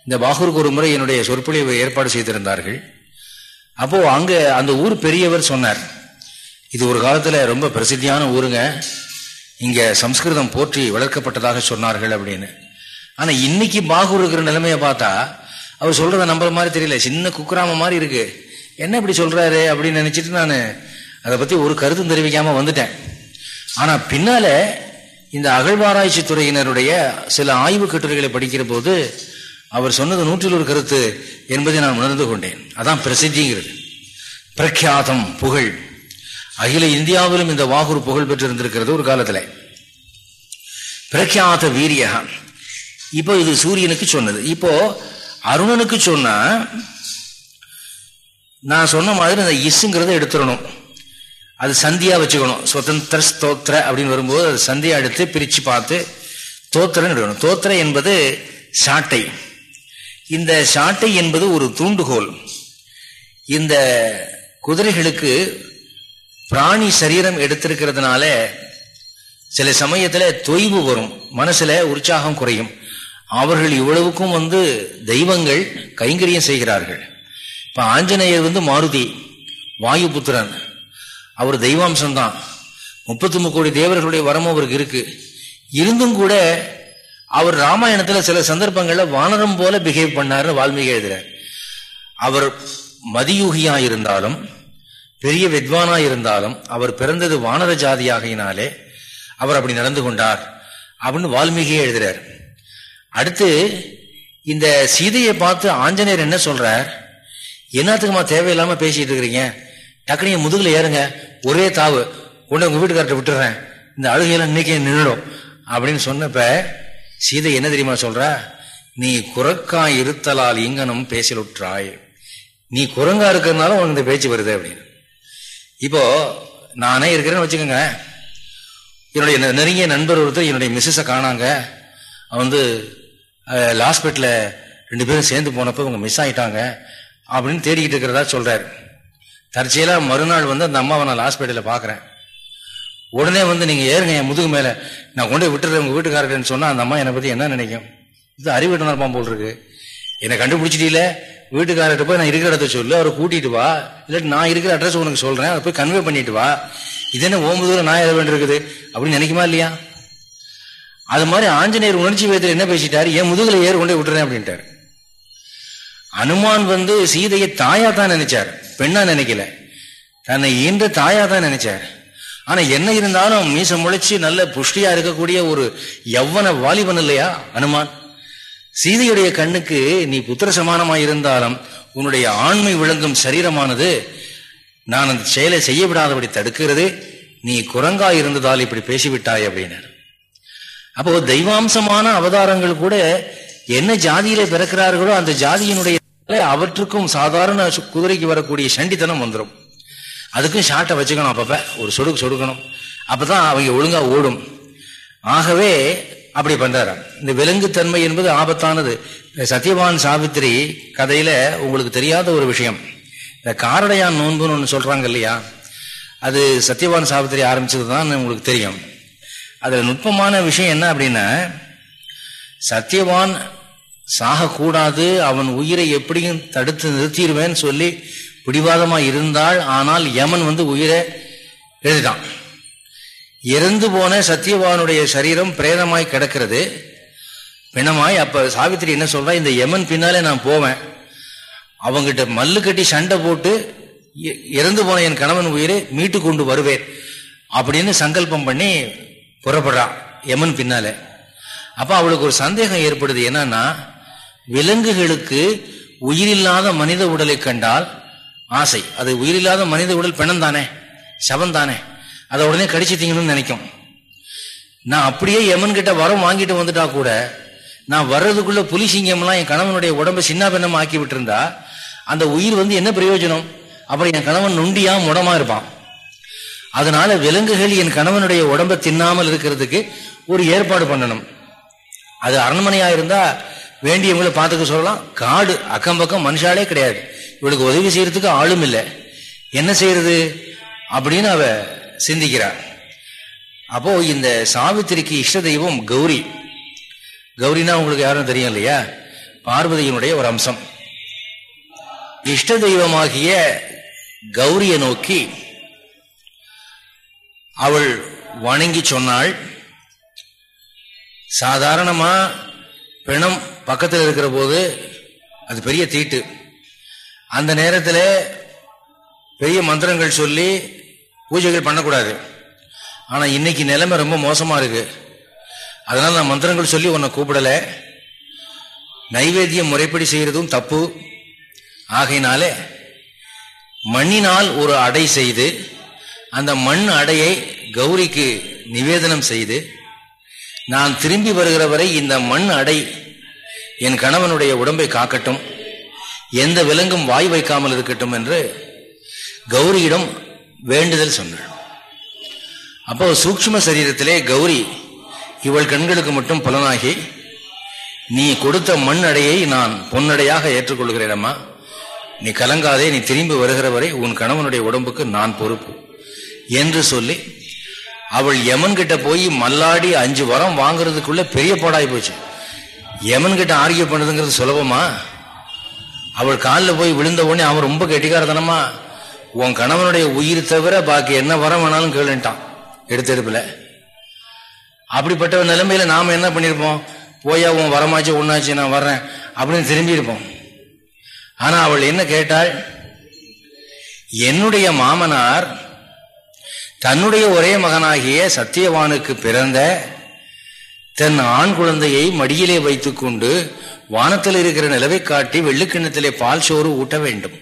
இந்த பாகூருக்கு ஒரு முறை என்னுடைய சொற்பொழிவை ஏற்பாடு செய்திருந்தார்கள். அப்போ அங்க அந்த ஊர் பெரியவர் சொன்னார் இது ஒரு காலத்துல ரொம்ப பிரசித்தியான ஊருங்க. இங்க சம்ஸ்கிருதம் போற்றி வளர்க்கப்பட்டதாக சொன்னார்கள் அப்படின்னு. ஆனா இன்னைக்கு பாகூர் இருக்கிற நிலைமையை பார்த்தா அவர் சொல்றத நம்புற மாதிரி தெரியல. சின்ன குக்கிராம மாதிரி இருக்கு. என்ன இப்படி சொல்றாரு அப்படின்னு நினைச்சிட்டு நான் அதை பத்தி ஒரு கருத்தும் தெரிவிக்காம வந்துட்டேன். ஆனா பின்னால இந்த அகழ்வாராய்ச்சி துறையினருடைய சில ஆய்வு கட்டுரைகளை படிக்கிற போது அவர் சொன்னது நூற்றில் ஒரு கருத்து என்பதை நான் உணர்ந்து கொண்டேன். அதான் பிரசித்திங்கிறது. பிரக்யாதம் புகழ். அகில இந்தியாவிலும் இந்த வாகூர் புகழ் பெற்றிருந்திருக்கிறது ஒரு காலத்தில். பிரக்யாத வீரியகம் இப்போ இது சூரியனுக்கு சொன்னது. இப்போ அருணனுக்கு சொன்னா நான் சொன்ன மாதிரி அந்த இசுங்கிறத எடுத்துடணும். அது சந்தியா வச்சுக்கணும். சுதந்திர ஸ்தோத்திர அப்படின்னு வரும்போது அது சந்தியா எடுத்து பிரித்து பார்த்து தோத்திரன்னு எடுக்கணும். தோத்திர என்பது சாட்டை. இந்த சாட்டை என்பது ஒரு தூண்டுகோல். இந்த குதிரைகளுக்கு பிராணி சரீரம் எடுத்திருக்கிறதுனால சில சமயத்தில் தொய்வு வரும். மனசில் உற்சாகம் குறையும். அவர்கள் இவ்வளவுக்கும் வந்து தெய்வங்கள் கைங்கரியம் செய்கிறார்கள். இப்போ ஆஞ்சநேயர் வந்து மாருதி வாயுபுத்திரன். அவர் தெய்வாம்சம்தான். முப்பத்தி கோடி தேவர்களுடைய வரமும் அவருக்கு இருக்கு. இருந்தும் கூட அவர் ராமாயணத்துல சில சந்தர்ப்பங்கள்ல வானரம் போல பிஹேவ் பண்ணாருன்னு வால்மீகி எழுதுறார். அவர் மதியூகியா இருந்தாலும் பெரிய வித்வானா இருந்தாலும் அவர் பிறந்தது வானர ஜாதியாகினாலே அவர் அப்படி நடந்து கொண்டார் அப்படின்னு வால்மீகியே எழுதுறார். அடுத்து இந்த சீதையை பார்த்து ஆஞ்சநேயர் என்ன சொல்றார்? என்னத்துக்குமா தேவையில்லாம பேசிட்டு இருக்கிறீங்க? டக்குனு முதுகுல ஏறுங்க. ஒரே தாவு. உன்னை உங்க வீட்டுக்கார்ட்ட விட்டுறேன். இந்த அழுகையெல்லாம் இன்னைக்கு நின்றுடும் அப்படின்னு சொன்னப்ப சீதை என்ன தெரியுமா சொல்ற? நீ குரக்கா இருத்தலால் இங்கனும் பேசலுற்றாய். நீ குரங்கா இருக்கிறதுனால உனக்கு இந்த பேச்சு வருது அப்படின்னு. இப்போ நானே இருக்கிறேன்னு வச்சுக்கோங்க. என்னுடைய நெருங்கிய நண்பர் ஒருத்தர் என்னுடைய மிஸ்ஸஸை காணாங்க. வந்து லாஸ்பெட்டில் ரெண்டு பேரும் சேர்ந்து போனப்போ இவங்க மிஸ் ஆயிட்டாங்க அப்படின்னு தேடிக்கிட்டு இருக்கிறதா சொல்றாரு. தற்செயலா மறுநாள் வந்து அந்த அம்மாவை நான் ஹாஸ்பிட்டலில் பார்க்குறேன் உடனே வந்து நீங்க ஏறுங்க என் முதுகு மேல. நான் கொண்டு போய் விட்டுறேன் உங்க வீட்டுக்காரர்னு சொன்னா அந்த அம்மா என்னை பத்தி என்ன நினைக்கும்? இது அறிவிட்டு இருப்பான் போல் இருக்கு. என்னை கண்டுபிடிச்சிட்டீல? வீட்டுக்காரர்கிட்ட போய் நான் இருக்கிற இடத்த சொல்லு அவரை கூட்டிட்டு வா. இல்லாட்டி நான் இருக்கிற அட்ரஸ் உனக்கு சொல்றேன் அதை போய் கன்வே பண்ணிட்டு வா. இது என்ன ஓம்புதூரம் நான் எதை வேண்டியிருக்குது? அப்படின்னு நினைக்குமா இல்லையா? அது மாதிரி ஆஞ்சநேயர் உணர்ச்சி வயதில் என்ன பேசிட்டாரு? என் முதுகில் ஏறு கொண்டே விட்டுறேன் அப்படின்ட்டார். அனுமான் வந்து சீதையை தாயா தான் நினைச்சார். பெண்ணா நினைக்கல. தன்னை ஈன்ற தாயா தான் நினைச்சார். ஆனா என்ன இருந்தாலும் மீச முளைச்சு நல்ல புஷ்டியா இருக்கக்கூடிய ஒரு எவ்வன வாலிபன் இல்லையா அனுமான்? சீதையுடைய கண்ணுக்கு நீ புத்திர சமானமாயிருந்தாலும் உன்னுடைய ஆண்மை விளங்கும் சரீரமானது நான் அந்த செயலை செய்ய விடாதபடி தடுக்கிறது. நீ குரங்கா இருந்ததால் இப்படி பேசிவிட்டாய் அப்படின்னார். அப்போ தெய்வாம்சமான அவதாரங்கள் கூட என்ன ஜாதியில பிறக்கிறார்களோ அந்த ஜாதியினுடைய அவற்றுக்கும் சாதாரண குதிரைக்கு வரக்கூடிய சண்டித்தனம் வந்துடும் அதுக்கும் ஷார்ட்டை வச்சுக்கணும் அப்பப்ப. ஒரு சொடுக்கு சொடுக்கணும். அப்பதான் அவங்க ஒழுங்கா ஓடும். ஆகவே அப்படி பண்றாரு இந்த விலங்குத்தன்மை என்பது ஆபத்தானது. சத்யவான் சாவித்திரி கதையில உங்களுக்கு தெரியாத ஒரு விஷயம். இந்த காரடையான் நோன்புன்னு ஒன்று சொல்றாங்க இல்லையா? அது சத்யவான் சாவித்திரி ஆரம்பிச்சது தான் உங்களுக்கு தெரியும். அதுல நுட்பமான விஷயம் என்ன அப்படின்னா சத்யவான் சாகக்கூடாது அவன் உயிரை எப்படியும் தடுத்து நிறுத்திடுவேன்னு சொல்லி பிடிவாதமா இருந்தால் ஆனால் யமன் வந்து உயிரை எழுதிட்டான். இறந்து போன சத்தியவானுடைய சரீரம் பிரேதமாய் கிடக்கிறது. பிணமாய் அப்ப சாவித்திரி என்ன சொல்றா இந்த யமன் பின்னாலே நான் போவேன். அவங்கிட்ட மல்லு கட்டி சண்டை போட்டு இறந்து போன என் கணவன் உயிரை மீட்டு கொண்டு வருவேன் அப்படின்னு சங்கல்பம் பண்ணி புறப்படுறான் யமன் பின்னால. அப்ப அவளுக்கு ஒரு சந்தேகம் ஏற்படுது. என்னன்னா விலங்குகளுக்கு உயிரில்லாத மனித உடலை கண்டால் ஆசை. அது உயிரில்லாத மனித உடல் பிணம் தானே சவம் தானே அதை உடனே கடிச்சு தீங்கணும்னு நினைக்கும். நான் அப்படியே எமன் கிட்ட வரம் வாங்கிட்டு வந்துட்டா கூட நான் வர்றதுக்குள்ள புலி சிங்கம்லாம் என் கணவனுடைய உடம்பை சின்ன பின்னமா ஆக்கி விட்டுருந்தா அந்த உயிர் வந்து என்ன பிரயோஜனம்? அப்புறம் என் கணவன் நொண்டியா முடமா இருப்பான். அதனால விலங்குகள் என் கணவனுடைய உடம்பை தின்னாமல் இருக்கிறதுக்கு ஒரு ஏற்பாடு பண்ணணும். அது அரண்மனையா இருந்தா வேண்டியவங்களை பார்த்துக்க சொல்லலாம். காடு அக்கம் பக்கம் மனுஷாலே கிடையாது. இவளுக்கு உதவி செய்யறதுக்கு ஆளும் இல்லை. என்ன செய்யறது? அப்படின்னு அவ சிந்திக்கிறார் அப்போ இந்த சாவித்திரிக்கு இஷ்ட தெய்வம் கௌரி. கௌரினா உங்களுக்கு யாரும் தெரியும் இல்லையா? பார்வதியினுடைய ஒரு அம்சம். இஷ்ட தெய்வமாகிய கௌரியை நோக்கி அவள் வணங்கி சொன்னாள் சாதாரணமா பிணம் பக்கத்தில் இருக்கிற போது அது பெரிய தீட்டு. அந்த நேரத்தில் பெரிய மந்திரங்கள் சொல்லி பூஜைகள் பண்ணக்கூடாது. ஆனால் இன்னைக்கு நிலைமை ரொம்ப மோசமாக இருக்கு. அதனால் நான் மந்திரங்கள் சொல்லி உன்னை கூப்பிடலை. நைவேத்தியம் முறைப்படி செய்கிறதும் தப்பு. ஆகையினாலே மண்ணினால் ஒரு அடை செய்து அந்த மண் அடையை கௌரிக்கு நிவேதனம் செய்து நான் திரும்பி வருகிற வரை இந்த மண் அடை என் கணவனுடைய உடம்பை காக்கட்டும். எந்த விலங்கும் வாய் வைக்காமல் இருக்கட்டும் என்று கௌரியிடம் வேண்டுதல் சொன்னாள். அப்போ சூக்ம சரீரத்திலே கௌரி இவள் கண்களுக்கு மட்டும் புலனாகி நீ கொடுத்த மண் அடையை நான் பொன்னடையாக ஏற்றுக்கொள்கிறேனம்மா நீ கலங்காதே நீ திரும்பி வருகிற வரை உன் கணவனுடைய உடம்புக்கு நான் பொறுப்பு என்று சொல்லி அவள் யமன் கிட்ட போய் மல்லாடி அஞ்சு வரம் வாங்குறதுக்குள்ள பெரிய பாடாய் போச்சு. யமன் கிட்ட ஆர்கிய பண்ணதுங்கிறது சுலபமா? அவள் காலில் போய் விழுந்த உடனே அவன் ரொம்ப கெட்டிக்காரத்தனமா உன் கணவனுடைய உயிர் தவிர பாக்கி என்ன வரம் வேணாலும் கேளுன்ட்டான் எடுத்தெடுப்பில். அப்படிப்பட்ட நிலைமையில நாம என்ன பண்ணியிருப்போம் போயா உன் வரமாச்சு ஒன்னாச்சு நான் வர்றேன் அப்படின்னு திரும்பி இருப்போம் ஆனா அவள் என்ன கேட்டாள்? என்னுடைய மாமனார் தன்னுடைய ஒரே மகனாகிய சத்தியவானுக்கு பிறந்த தன் ஆண் குழந்தையை மடியிலே வைத்துக்கொண்டு வானத்தில் இருக்கிற நிலவை காட்டி வெள்ளிக்கிண்ணத்திலே பால் சோறு ஊட்ட வேண்டும்.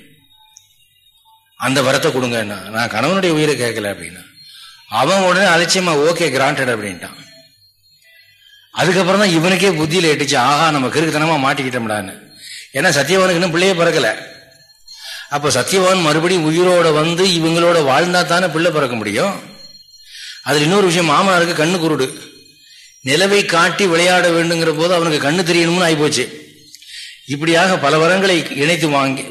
அந்த வரத்தை கொடுங்க. நான் கணவனுடைய உயிரை கேட்கல அப்படின்னா. அவன் உடனே அலட்சியமா ஓகே கிராண்டட் அப்படின்ட்டான். அதுக்கப்புறம் தான் இவனுக்கே புத்தியில் எட்டுச்சு ஆஹா நம்ம கிறுக்குத்தனமா மாட்டிக்கிட்டோம்டான்னு. ஏன்னா சத்தியவானுக்கு இன்னும் பிள்ளையே பிறக்கல. அப்போ சத்தியவான் மறுபடியும் உயிரோட வந்து இவங்களோட வாழ்ந்தா தானே பிள்ளை பிறக்க முடியும்? அதில் இன்னொரு விஷயம் மாமனாருக்கு கண்ணு குருடு. நிலவை காட்டி விளையாட வேண்டுங்கிற போது அவனுக்கு கண்ணு தெரியணும்னு ஆகிப்போச்சு இப்படியாக பல வரங்களை இணைத்து வாங்கி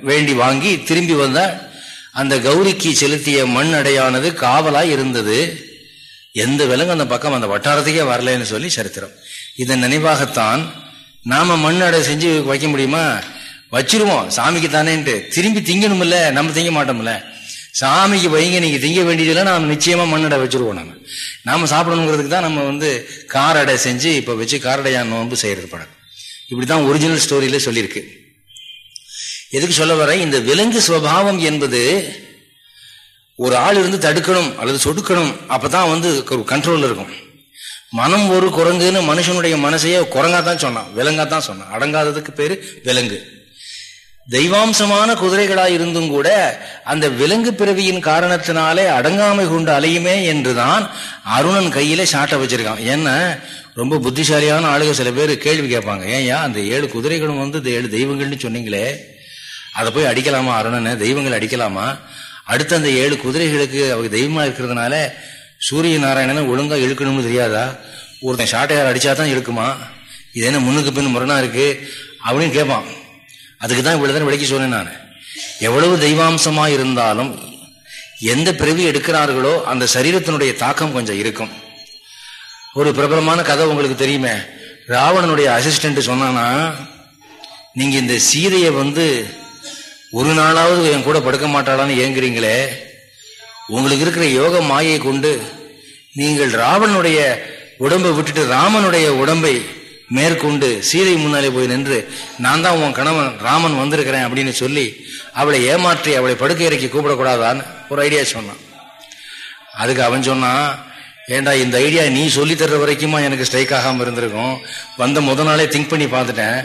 வேண்டி வாங்கி திரும்பி வந்த அந்த கௌரிக்கு செலுத்திய மண் அடையானது காவலாக இருந்தது. எந்த விலங்கு அந்த பக்கம் அந்த வட்டாரத்துக்கே வரலன்னு சொல்லி சரித்திரம். இதன் நினைவாகத்தான் நாம மண் அடை செஞ்சு வைக்க முடியுமா? வச்சிருவோம். சாமிக்கு தானேன்ட்டு திரும்பி திங்கணும்ல நம்ம திங்க மாட்டோம்ல. சாமிக்கு வைங்க நீங்க திங்க வேண்டியதெல்லாம் நாம நிச்சயமா மண்ணடை வச்சிருவோம் நம்ம நாம சாப்பிடணுங்கிறதுக்கு தான் நம்ம வந்து காரடை செஞ்சு இப்ப வச்சு காரடையான் நோன்பு செய்யறது படம் இப்படிதான் ஒரிஜினல் ஸ்டோரியில சொல்லியிருக்கு. எதுக்கு சொல்ல வர இந்த விலங்கு சுவாவம் என்பது ஒரு ஆள் இருந்து தடுக்கணும் அல்லது சொடுக்கணும் அப்பதான் வந்து கண்ட்ரோல் இருக்கும். மனம் ஒரு குரங்குன்னு மனுஷனுடைய மனசையே குரங்கா தான் சொன்னான் விலங்கா தான் சொன்னான். அடங்காததுக்கு பேரு விலங்கு. தெய்வாம்சமான குதிரைகளாய் இருந்தும் கூட அந்த விலங்கு பிறவியின் காரணத்தினாலே அடங்காமை கொண்டு அலையுமே என்றுதான் அருணன் கையில சாட்டை வச்சிருக்கான். ஏன்னா ரொம்ப புத்திசாலியான ஆளுக சில பேர் கேள்வி கேட்பாங்க. ஏன்யா அந்த ஏழு குதிரைகளும் வந்து ஏழு தெய்வங்கள்னு சொன்னீங்களே அதை போய் அடிக்கலாமா அருணனை? தெய்வங்கள் அடிக்கலாமா? அடுத்த அந்த ஏழு குதிரைகளுக்கு அவங்க தெய்வமா இருக்கிறதுனால சூரிய நாராயணனை ஒழுங்கா இழுக்கணும்னு தெரியாதா? ஒருத்தன் சாட்டையார் அடிச்சாதான் தான் இது என்ன முன்னுக்கு பின் முரணா இருக்கு? அப்படின்னு கேட்பான். அதுக்கு தான் இவ்வளவு நேரம் விளக்கி சொன்னேன் நான். எவ்வளவு தெய்வாம்சமா இருந்தாலும் எந்த பிறவி எடுக்கிறார்களோ அந்த சரீரத்தினுடைய தாக்கம் கொஞ்சம் இருக்கும். ஒரு பிரபலமான கதை உங்களுக்கு தெரியுமே. ராவணனுடைய அசிஸ்டன்ட் சொன்னானா நீங்க இந்த சீதையை வந்து ஒரு நாளாவது என் கூட படுக்க மாட்டாளான்னு ஏங்குறீங்களே. உங்களுக்கு இருக்கிற யோக மாயை கொண்டு நீங்கள் ராவணனுடைய உடம்பை விட்டுட்டு ராமனுடைய உடம்பை மேற்கொண்டு சீதை முன்னாலே போய் நின்று நான் தான் உன் கணவன் ராமன் வந்திருக்கிறேன் அப்படின்னு சொல்லி அவளை ஏமாற்றி அவளை படுக்கை இறக்கி கூப்பிடக்கூடாதான்னு ஒரு ஐடியா சொன்னான். அதுக்கு அவன் சொன்னான் ஏண்டா இந்த ஐடியா நீ சொல்லி தர்ற வரைக்குமா எனக்கு ஸ்ட்ரைக் ஆகாமல் இருந்திருக்கும்? வந்த முத நாளே திங்க் பண்ணி பார்த்துட்டேன்.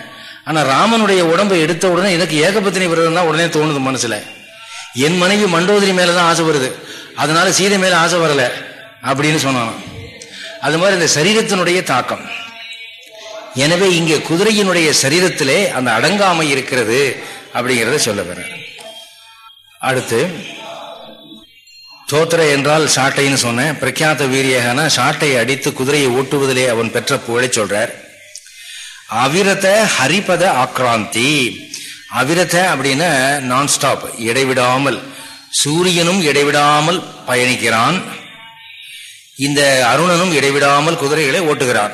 ஆனால் ராமனுடைய உடம்பை எடுத்த உடனே எனக்கு ஏகபத்தினி விரதம் தான் உடனே தோணுது மனசில். என் மனைவி மண்டோதரி மேலதான் ஆசை வருது. அதனால சீதை மேலே ஆசை வரலை அப்படின்னு சொன்னான் அது மாதிரி இந்த சரீரத்தினுடைய தாக்கம். எனவே இங்கே குதிரையினுடைய சரீரத்திலே அந்த அடங்காமை இருக்கிறது அப்படிங்கிறத சொல்ல வர அடுத்து தோத்திர என்றால் சாட்டைன்னு சொன்னேன். பிரக்யாத்த வீரியகனா சாட்டை அடித்து குதிரையை ஓட்டுவதிலே அவன் பெற்ற புகழை சொல்றார். அவிரத ஹரிபத ஆக்ராந்தி. அவிரத அப்படின்னா நான் ஸ்டாப் இடைவிடாமல். சூரியனும் இடைவிடாமல் பயணிக்கிறான். இந்த அருணனும் இடைவிடாமல் குதிரைகளை ஓட்டுகிறான்.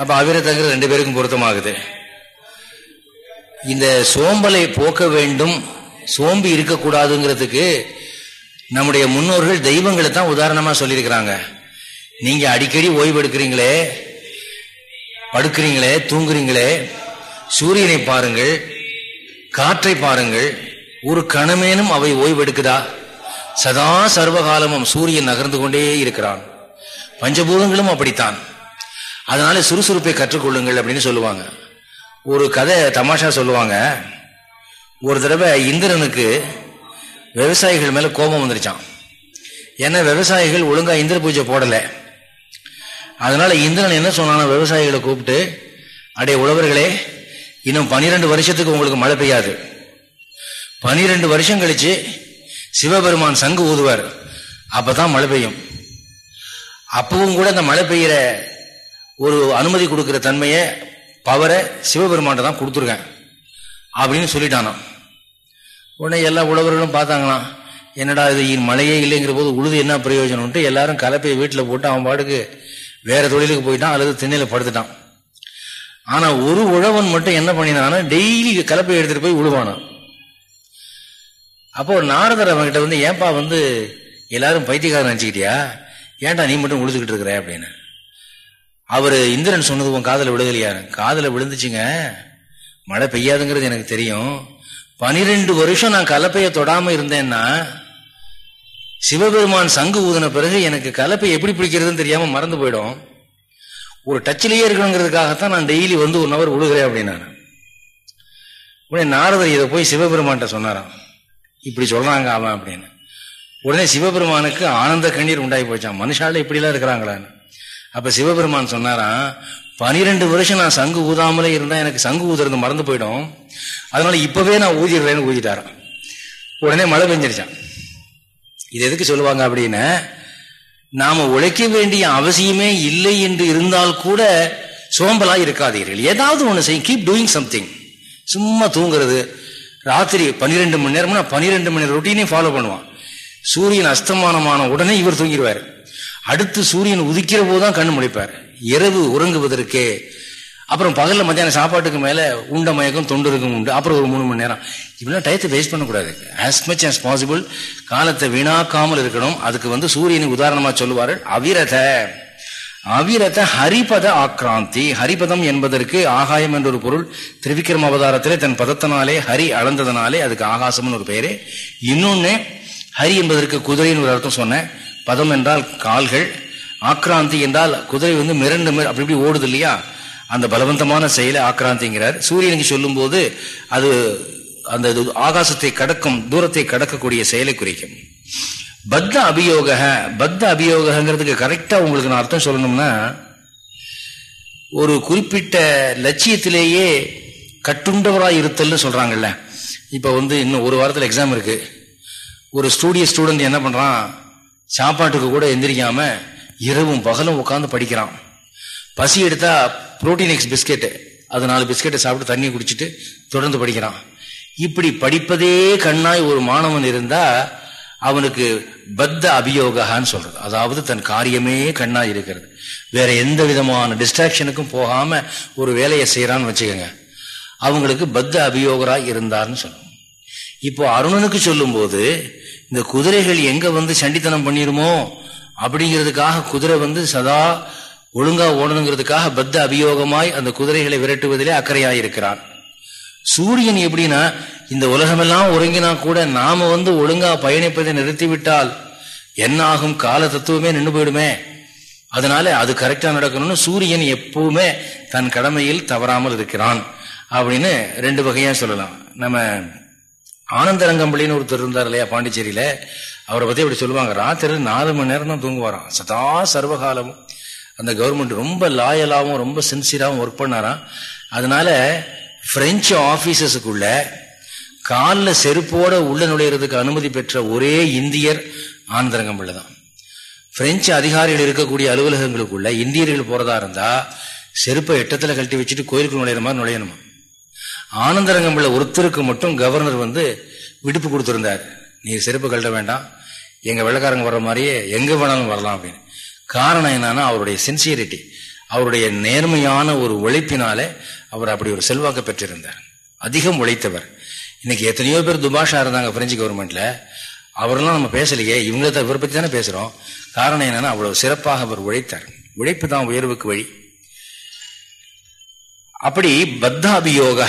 அப்ப அவிரதங்கிறது ரெண்டு பேருக்கும் பொருத்தமாகுது. இந்த சோம்பலை போக்க வேண்டும் சோம்பி இருக்கக்கூடாதுங்கிறதுக்கு நம்முடைய முன்னோர்கள் தெய்வங்களை தான் உதாரணமா சொல்லியிருக்கிறாங்க. நீங்க அடிக்கடி ஓய்வு எடுக்கிறீங்களே படுக்கிறீங்களே தூங்குறீங்களே சூரியனை பாருங்கள் காற்றை பாருங்கள் ஒரு கணமேனும் அவை ஓய்வெடுக்குதா சதா சர்வகாலமும் சூரியன் நகர்ந்து கொண்டே இருக்கிறான். பஞ்சபூதங்களும் அப்படித்தான். அதனால சுறுசுறுப்பை கற்றுக்கொள்ளுங்கள் அப்படின்னு சொல்லுவாங்க. ஒரு கதை தமாஷா சொல்லுவாங்க. ஒரு தடவை இந்திரனுக்கு விவசாயிகள் மேலே கோபம் வந்துருச்சான் ஏன்னா விவசாயிகள் ஒழுங்காக இந்திர பூஜை போடலை. அதனால இந்திரன் என்ன சொன்னான விவசாயிகளை கூப்பிட்டு அடைய உழவர்களே இன்னும் பனிரெண்டு வருஷத்துக்கு உங்களுக்கு மழை பெய்யாது. பனிரெண்டு வருஷம் கழிச்சு சிவபெருமான் சங்கு ஊதுவார். அப்பதான் மழை பெய்யும். அப்பவும் கூட அந்த மழை பெய்கிற ஒரு அனுமதி கொடுக்கிற தன்மையை பவரை சிவபெருமான் தான் கொடுத்துருக்கேன். அப்படின்னு சொல்லிட்டானான் உடனே எல்லா உழவர்களும் பார்த்தாங்களாம் என்னடா இது மழையே இல்லைங்கிற போது உழுது என்ன பிரயோஜனம்ட்டு எல்லாரும் கலப்பையை வீட்டில் போட்டு அவன் பாட்டுக்கு வேற தொழிலுக்கு போயிட்டான் அல்லது திண்ணையில் படுத்துட்டான். ஆனால் ஒரு உழவன் மட்டும் என்ன பண்ணினான்னா டெய்லி கலப்பையை எடுத்துகிட்டு போய் உழுவானான் அப்போ நாரதர் அவன்கிட்ட வந்து ஏன்பா வந்து எல்லாரும் பைத்தியக்காரன் நினச்சிக்கிட்டியா? ஏன்டா நீ மட்டும் உழுதுகிட்டு இருக்கிற? அப்படின்னு. அவர் இந்திரன் சொன்னது உன் காதல விழுகலையாரு காதல விழுந்துச்சுங்க. மழை பெய்யாதுங்கிறது எனக்கு தெரியும். பனிரெண்டு வருஷம் நான் கலப்பையை தொடாம இருந்தேன்னா சிவபெருமான் சங்கு ஊதின பிறகு எனக்கு கலப்பை எப்படி பிடிக்கிறதுன்னு தெரியாம மறந்து போயிடும். ஒரு டச்சிலேயே இருக்கணுங்கிறதுக்காகத்தான் நான் டெய்லி வந்து ஒரு நபர் விழுகிறேன் அப்படின்னா. உடனே நாரதர் இதை போய் சிவபெருமான்கிட்ட சொன்னாராம். இப்படி சொல்றாங்க அவன் அப்படின்னு. உடனே சிவபெருமானுக்கு ஆனந்த கண்ணீர் உண்டாகி போச்சான் மனுஷால இப்படிலாம் இருக்கிறாங்களான்னு. அப்ப சிவபெருமான் சொன்னாராம் பனிரெண்டு வருஷம் நான் சங்கு ஊதாமலே இருந்தா எனக்கு சங்கு ஊதுறது மறந்து போயிடும். அதனால இப்பவே நான் ஊதிடுறேன்னு ஊதிட்டாரான் உடனே மழை பெஞ்சிருச்சான் இது எதுக்கு சொல்லுவாங்க அப்படின்னு நாம உழைக்க வேண்டிய அவசியமே இல்லை என்று இருந்தால் கூட சோம்பலா இருக்காதீர்கள். ஏதாவது ஒண்ணு செய்யும் கீப் டூயிங் சம்திங் சும்மா தூங்குறது. ராத்திரி பன்னிரெண்டு மணி நேரம்னா பன்னிரெண்டு மணி நேரம் ரொட்டீனே ஃபாலோ பண்ணுவான். சூரியன் அஸ்தமானமான உடனே இவர் தூங்கிடுவார். அடுத்து சூரியன் உதிக்கிற போதுதான் கண்ணு முடிப்பார். இரவு உறங்குவதற்கே அப்புறம் பகல்ல மத்தியானம் சாப்பாட்டுக்கு மேல உண்ட மயக்கம் தொண்டு இருக்கும் உண்டு. அப்புறம் ஒரு மூணு மணி நேரம். இப்படிலாம் டயத்தை வேஸ்ட் பண்ணக்கூடாது. ஆஸ் மச் ஆஸ் பாசிபிள் காலத்தை வீணாக்காமல் இருக்கணும். அதுக்கு வந்து சூரியனை உதாரணமா சொல்லுவார்கள் அவிரத. அவிரத ஹரிபத ஆக்ராந்தி. ஹரிபதம் என்பதற்கு ஆகாயம் என்ற ஒரு பொருள் திருவிக்கிரம அவதாரத்திலே தன் பதத்தினாலே ஹரி அளந்ததனாலே அதுக்கு ஆகாசம்னு ஒரு பெயரு. இன்னொன்னு ஹரி என்பதற்கு குதிரைன்னு ஒரு அர்த்தம் சொன்னேன். பதம் என்றால் கால்கள் ஆக்ராந்தி என்றால் குதிரை வந்து மிரண்டு அப்படி இப்படி ஓடுது இல்லையா அந்த பலவந்தமான செயலை ஆக்ராந்திங்கிறார். சூரியனுக்கு சொல்லும் போது அது அந்த ஆகாசத்தை கடக்கும் தூரத்தை கடக்கக்கூடிய செயலை குறிக்கும். பத்த அபியோக பத்த அபியோகங்கிறதுக்கு கரெக்டா உங்களுக்கு நான் அர்த்தம் சொல்லணும்னா ஒரு குறிப்பிட்ட லட்சியத்திலேயே கட்டுண்டவராக இருத்தல்னு சொல்றாங்கல்ல. இப்போ வந்து இன்னும் ஒரு வாரத்தில் எக்ஸாம் இருக்கு. ஒரு ஸ்டூடியோ ஸ்டூடெண்ட் என்ன பண்றான்? சாப்பாட்டுக்கு கூட எந்திரிக்காம இரவும் பகலும் உட்காந்து படிக்கிறான். பசி எடுத்தா புரோட்டீன் எக்ஸ் பிஸ்கெட்டு அது நாலு பிஸ்கெட்டை சாப்பிட்டு தண்ணி குடிச்சிட்டு தொடர்ந்து படிக்கிறான். இப்படி படிப்பதே கண்ணாய் ஒரு மாணவன் இருந்தா அவனுக்கு பத்த அபியோகான்னு சொல்றது. அதாவது தன் காரியமே கண்ணா இருக்கிறது. வேற எந்த விதமான டிஸ்ட்ராக்ஷனுக்கும் போகாம ஒரு வேலையை செய்யறான்னு வச்சுக்கோங்க. அவங்களுக்கு பத்த அபியோகரா இருந்தார்னு சொல்லணும் இப்போ அருணனுக்கு சொல்லும் போது இந்த குதிரைகள் எங்க வந்து சண்டித்தனம் பண்ணிருமோ அப்படிங்கிறதுக்காக குதிரை வந்து சதா ஒழுங்கா ஓடணுங்கிறதுக்காக பத்த அபியோகமாய் அந்த குதிரைகளை விரட்டுவதிலே அக்கறையாயிருக்கிறான். சூரியன் எப்படின்னா இந்த உலகமெல்லாம் ஒருங்கினா கூட நாம வந்து ஒழுங்கா பயணிப்பதை நிறுத்திவிட்டால் என்ன ஆகும் கால தத்துவமே நின்று போயிடுமே. அதனால அது கரெக்டா நடக்கணும்னு சூரியன் எப்பவுமே தன் கடமையில் தவறாமல் இருக்கிறான் அப்படின்னு ரெண்டு வகையா சொல்லலாம். நம்ம ஆனந்தரங்கம்பள்ளின்னு ஒருத்தர் இருந்தார் இல்லையா பாண்டிச்சேரியில? அவரை பத்தி அப்படி சொல்லுவாங்க. ராத்திரி நாலு மணி நேரம் தான் தூங்குவாராம். சதா சர்வகாலமும். அந்த கவர்மெண்ட் ரொம்ப லாயலாகவும் ரொம்ப சின்சியராகவும் ஒர்க் பண்ணாராம். அதனால பிரெஞ்சு ஆபீசஸுக்குள்ள காலில் செருப்போட உள்ள நுழையிறதுக்கு அனுமதி பெற்ற ஒரே இந்தியர் ஆனந்தரங்கம்பிள்ளை தான். பிரெஞ்சு அதிகாரிகள் இருக்கக்கூடிய அலுவலகங்களுக்குள்ள இந்தியர்கள் போறதா இருந்தா செருப்பை எட்டத்துல கழட்டி வச்சுட்டு கோயிலுக்கு நுழையிற மாதிரி நுழையணுமா? ஆனந்தரங்கம் உள்ள ஒருத்தருக்கு மட்டும் கவர்னர் வந்து விடுப்பு கொடுத்துருந்தார். நீ செருப்பு கழட்ட வேண்டாம். எங்க வெள்ளக்காரங்க வர்ற மாதிரியே எங்க வேணாலும் வரலாம் அப்படின்னு. காரணம் என்னன்னா அவருடைய சின்சியரிட்டி அவருடைய நேர்மையான ஒரு உழைப்பினாலே அவர் அப்படி ஒரு செல்வாக்கு பெற்றிருந்தார். அதிகம் உழைத்தவர். இன்னைக்கு எத்தனையோ பேர் துபாஷா இருந்தாங்க பிரெஞ்சு கவர்மெண்ட்ல அவரெல்லாம் நம்ம பேசலையே இவங்க தான் இவரை தானே பேசுறோம். காரணம் என்னன்னா அவ்வளவு சிறப்பாக அவர் உழைத்தார். உழைப்பு தான் உயர்வுக்கு வழி. அப்படி பத்தாபியோக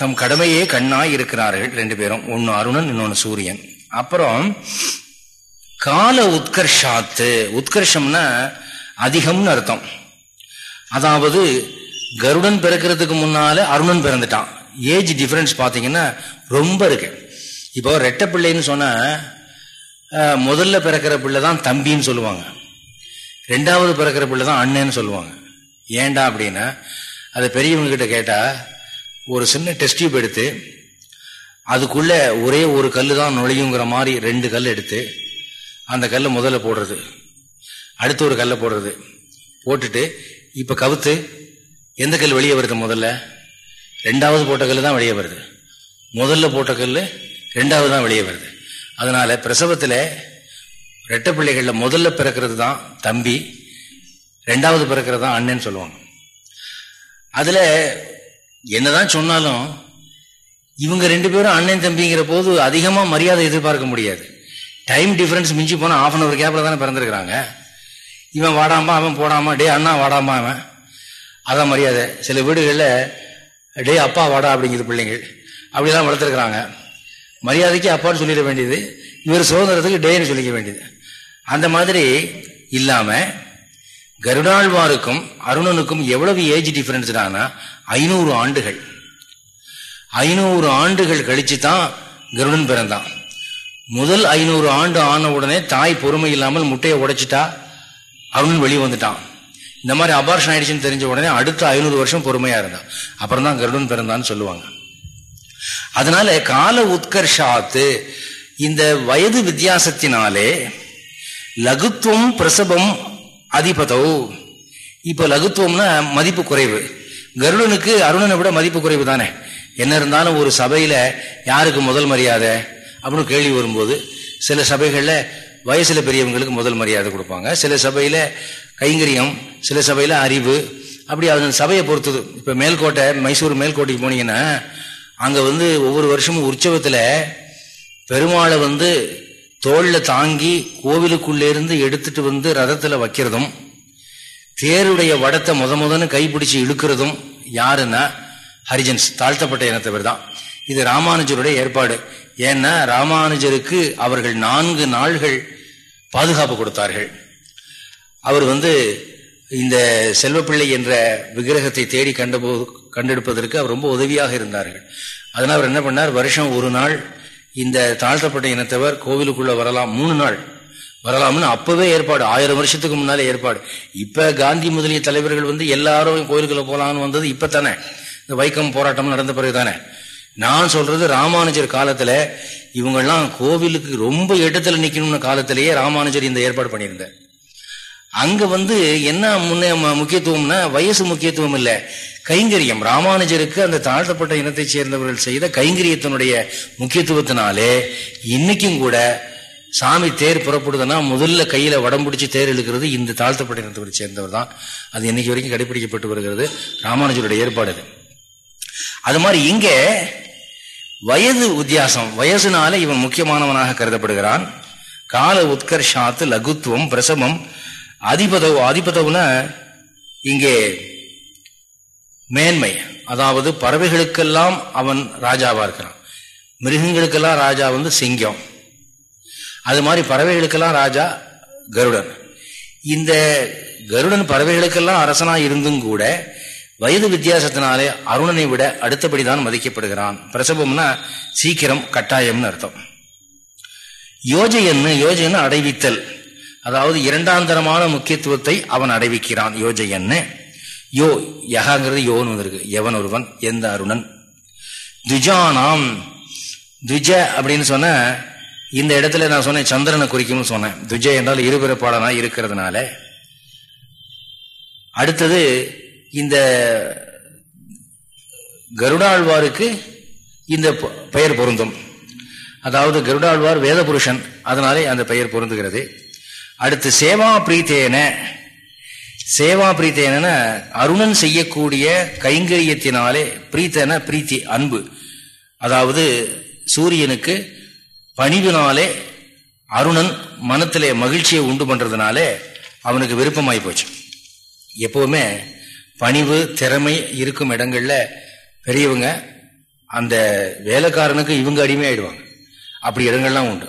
தம் கடமையே கண்ணாய் இருக்கிறார்கள் ரெண்டு பேரும். ஒன்னு அருணன் இன்னொன்னு சூரியன். அப்புறம் கால உத்கர்ஷாத்து. உத்கர்ஷம்னா அதிகம்னு அர்த்தம். அதாவது கருடன் பிறக்கிறதுக்கு முன்னால அருணன் பிறந்துட்டான். ஏஜ் டிஃபரன்ஸ் பார்த்தீங்கன்னா ரொம்ப இருக்கு. இப்போ ரெட்ட பிள்ளைன்னு சொன்ன முதல்ல பிறக்கிற பிள்ளை தான் தம்பின்னு சொல்லுவாங்க. ரெண்டாவது பிறக்கிற பிள்ளை தான் அண்ணன்னு சொல்லுவாங்க. ஏண்டா அப்படின்னா அதை பெரியவங்ககிட்ட கேட்டால் ஒரு சின்ன டெஸ்ட் டியூப் எடுத்து அதுக்குள்ளே ஒரே ஒரு கல் தான் நுழையுங்கிற மாதிரி ரெண்டு கல் எடுத்து அந்த கல்லை முதல்ல போடுறது. அடுத்து ஒரு கல்லை போடுறது. போட்டுட்டு இப்போ கவுத்து எந்த கல் வெளியே வருது முதல்ல? ரெண்டாவது போட்ட கல் தான் வெளியே வருது. முதல்ல போட்ட கல் ரெண்டாவது தான் வெளியே வருது. அதனால பிரசவத்தில் ரெட்டை பிள்ளைகளில் முதல்ல பிறக்கிறது தான் தம்பி ரெண்டாவது பிறக்கிறது தான் அண்ணன் சொல்லுவாங்க. அதுல என்னதான் சொன்னாலும் இவங்க ரெண்டு பேரும் அண்ணன் தம்பிங்கிற போது அதிகமா மரியாதை எதிர்பார்க்க முடியாது. டைம் டிஃபரன்ஸ் மிஞ்சி போனா ஆஃப் அன் அவர் கேப்ல தானே பிறந்திருக்கிறாங்க. இவன் வாடாமா அவன் போடாமா டே அண்ணா வாடாமா அவன். அதான் மரியாதை. சில வீடுகளில் டே அப்பா வாடா அப்படிங்கிற பிள்ளைங்கள் அப்படிலாம் வளர்த்துருக்குறாங்க. மரியாதைக்கு அப்பான்னு சொல்லிட வேண்டியது இவர் சுதந்திரத்துக்கு டேன்னு சொல்லிக்க வேண்டியது. அந்த மாதிரி இல்லாமல் கருடாழ்வாருக்கும் அருணனுக்கும் எவ்வளவு ஏஜ் டிஃபரன்ஸ்டானா ஐநூறு ஆண்டுகள். ஐநூறு ஆண்டுகள் கழிச்சு தான் கருடன் பிறந்தான். முதல் ஐநூறு ஆண்டு ஆன உடனே தாய் பொறுமை இல்லாமல் முட்டையை உடைச்சிட்டா அருணன் வெளியே வந்துட்டான். இந்த மாதிரி அபார்ஷன் ஆயிடுச்சுன்னு தெரிஞ்ச உடனே அடுத்த ஐநூறு வருஷம் பொறுமையா இருந்தான். அப்புறம் தான் கருடன் பிறந்தான்னு சொல்லுவாங்க. அதனால கால உத்கர்ஷாத்து இந்த வயது வித்தியாசத்தினாலே லகுத்துவம் பிரசவம் அதிபதவ். இப்போ லகுத்துவம்னா மதிப்பு குறைவு. கருடனுக்கு அருணனை விட மதிப்பு குறைவு தானே. என்ன இருந்தாலும் ஒரு சபையில யாருக்கு முதல் மரியாதை? அப்படின்னு கேள்வி வரும்போது சில சபைகளில் வயசில் பெரியவங்களுக்கு முதல் மரியாதை கொடுப்பாங்க. சில சபையில் கைங்கரியம் சில சபையில் அறிவு. அப்படி அது சபையை பொறுத்தது. இப்போ மேல்கோட்டை மைசூர் மேல்கோட்டைக்கு போனீங்கன்னா அங்கே வந்து ஒவ்வொரு வருஷமும் உற்சவத்தில் பெருமாளை வந்து தோல்ல தாங்கி கோவிலுக்குள்ளே இருந்து எடுத்துட்டு வந்து ரதத்துல வைக்கிறதும் தேருடைய வடத்தை முத முதன்னு கைப்பிடிச்சு இழுக்கிறதும் யாருன்னா ஹரிஜன்ஸ் தாழ்த்தப்பட்ட இனத்தவர் தான். இது ராமானுஜருடைய ஏற்பாடு. ஏன்னா ராமானுஜருக்கு அவர்கள் நான்கு நாள்கள் பாதுகாப்பு கொடுத்தார்கள். அவர் வந்து இந்த செல்வப்பிள்ளை என்ற விக்கிரகத்தை தேடி கண்டபோது கண்டெடுப்பதற்கு அவர் ரொம்ப உதவியாக இருந்தார்கள். அதனால் அவர் என்ன பண்ணார்? வருஷம் ஒரு நாள் இந்த தாழ்த்தப்பட்ட இனத்தவர் கோவிலுக்குள்ள வரலாம் மூணு நாள். வரலாம்னு அப்பவே ஏற்பாடு. ஆயிரம் வருஷத்துக்கு முன்னாலே ஏற்பாடு. இப்ப காந்தி முதலிய தலைவர்கள் வந்து எல்லாரும் கோயிலுக்குள்ள போலாம்னு வந்தது இப்ப தானே இந்த வைக்கம் போராட்டம் நடந்த பிறகு தானே நான் சொல்றது ராமானுஜர் காலத்துல இவங்கெல்லாம் கோவிலுக்கு ரொம்ப இடத்துல நிக்கணும்னு காலத்திலேயே ராமானுஜர் இந்த ஏற்பாடு பண்ணியிருந்தார். அங்க வந்து என்ன முன்னே முக்கியத்துவம்னா வயசு முக்கியத்துவம் இல்லை. கைங்கரியம். ராமானுஜருக்கு அந்த தாழ்த்தப்பட்ட இனத்தை சேர்ந்தவர்கள் செய்த கைங்கரியத்தினுடைய முக்கியத்துவத்தினாலே இன்னைக்கும் கூட சாமி தேர் புறப்படுதுன்னா முதல்ல கையில வடம் பிடிச்சி தேர் இழுக்கிறது இந்த தாழ்த்தப்பட்ட இனத்தை சேர்ந்தவர் தான் அது இன்னைக்கு வரைக்கும் கடைபிடிக்கப்பட்டு வருகிறது. ராமானுஜருடைய ஏற்பாடு அது அது மாதிரி இங்க வயது வித்தியாசம். வயசுனால இவன் முக்கியமானவனாக கருதப்படுகிறான். கால உத்கர்ஷாத்து லகுத்துவம் பிரசவம் அதிபதவ் அதிபதவுன இங்கே மேன்மை. அதாவது பறவைகளுக்கெல்லாம் அவன் ராஜாவா இருக்கிறான். மிருகங்களுக்கெல்லாம் ராஜா வந்து சிங்கம். அது மாதிரி பறவைகளுக்கெல்லாம் ராஜா கருடன். இந்த கருடன் பறவைகளுக்கெல்லாம் அரசனா இருந்தும் கூட வயது வித்தியாசத்தினாலே அருணனை விட அடுத்தபடிதான் மதிக்கப்படுகிறான். பிரசவம்னா சீக்கிரம் கட்டாயம்னு அர்த்தம். யோஜையன்னு யோஜையன்னு அடைவித்தல். அதாவது இரண்டாந்தரமான முக்கியத்துவத்தை அவன் அடைவிக்கிறான். யோஜையன்னு யோ யகாங்கிறது யோன்னு வந்திருக்கு. எவன் ஒருவன்? எந்த அருணன்? துஜானாம் துஜ அப்படின்னு சொன்ன இந்த இடத்துல நான் சொன்னேன் சந்திரனை குறிக்கும்னு சொன்னேன். துஜ என்றால் இருபிறப்பாளனா இருக்கிறதுனால. அடுத்தது இந்த கருடாழ்வாருக்கு இந்த பெயர் பொருந்தும். அதாவது கருடாழ்வார் வேத புருஷன் அதனாலே அந்த பெயர் பொருந்துகிறது. அடுத்து சேவா பிரீத்தேன சேவா பிரீத்தேன அருணன் செய்யக்கூடிய கைங்கரியத்தினாலே பிரீத்தன பிரீத்தி அன்பு. அதாவது சூரியனுக்கு பணிவினாலே அருணன் மனத்திலே மகிழ்ச்சியை உண்டு பண்றதுனாலே அவனுக்கு விருப்பமாய் போச்சு. எப்பவுமே பணிவு திறமை இருக்கும் இடங்கள்ல பெரியவங்க அந்த வேலைக்காரனுக்கு இவங்க அடிமையாயிடுவாங்க. அப்படி இடங்கள்லாம் உண்டு.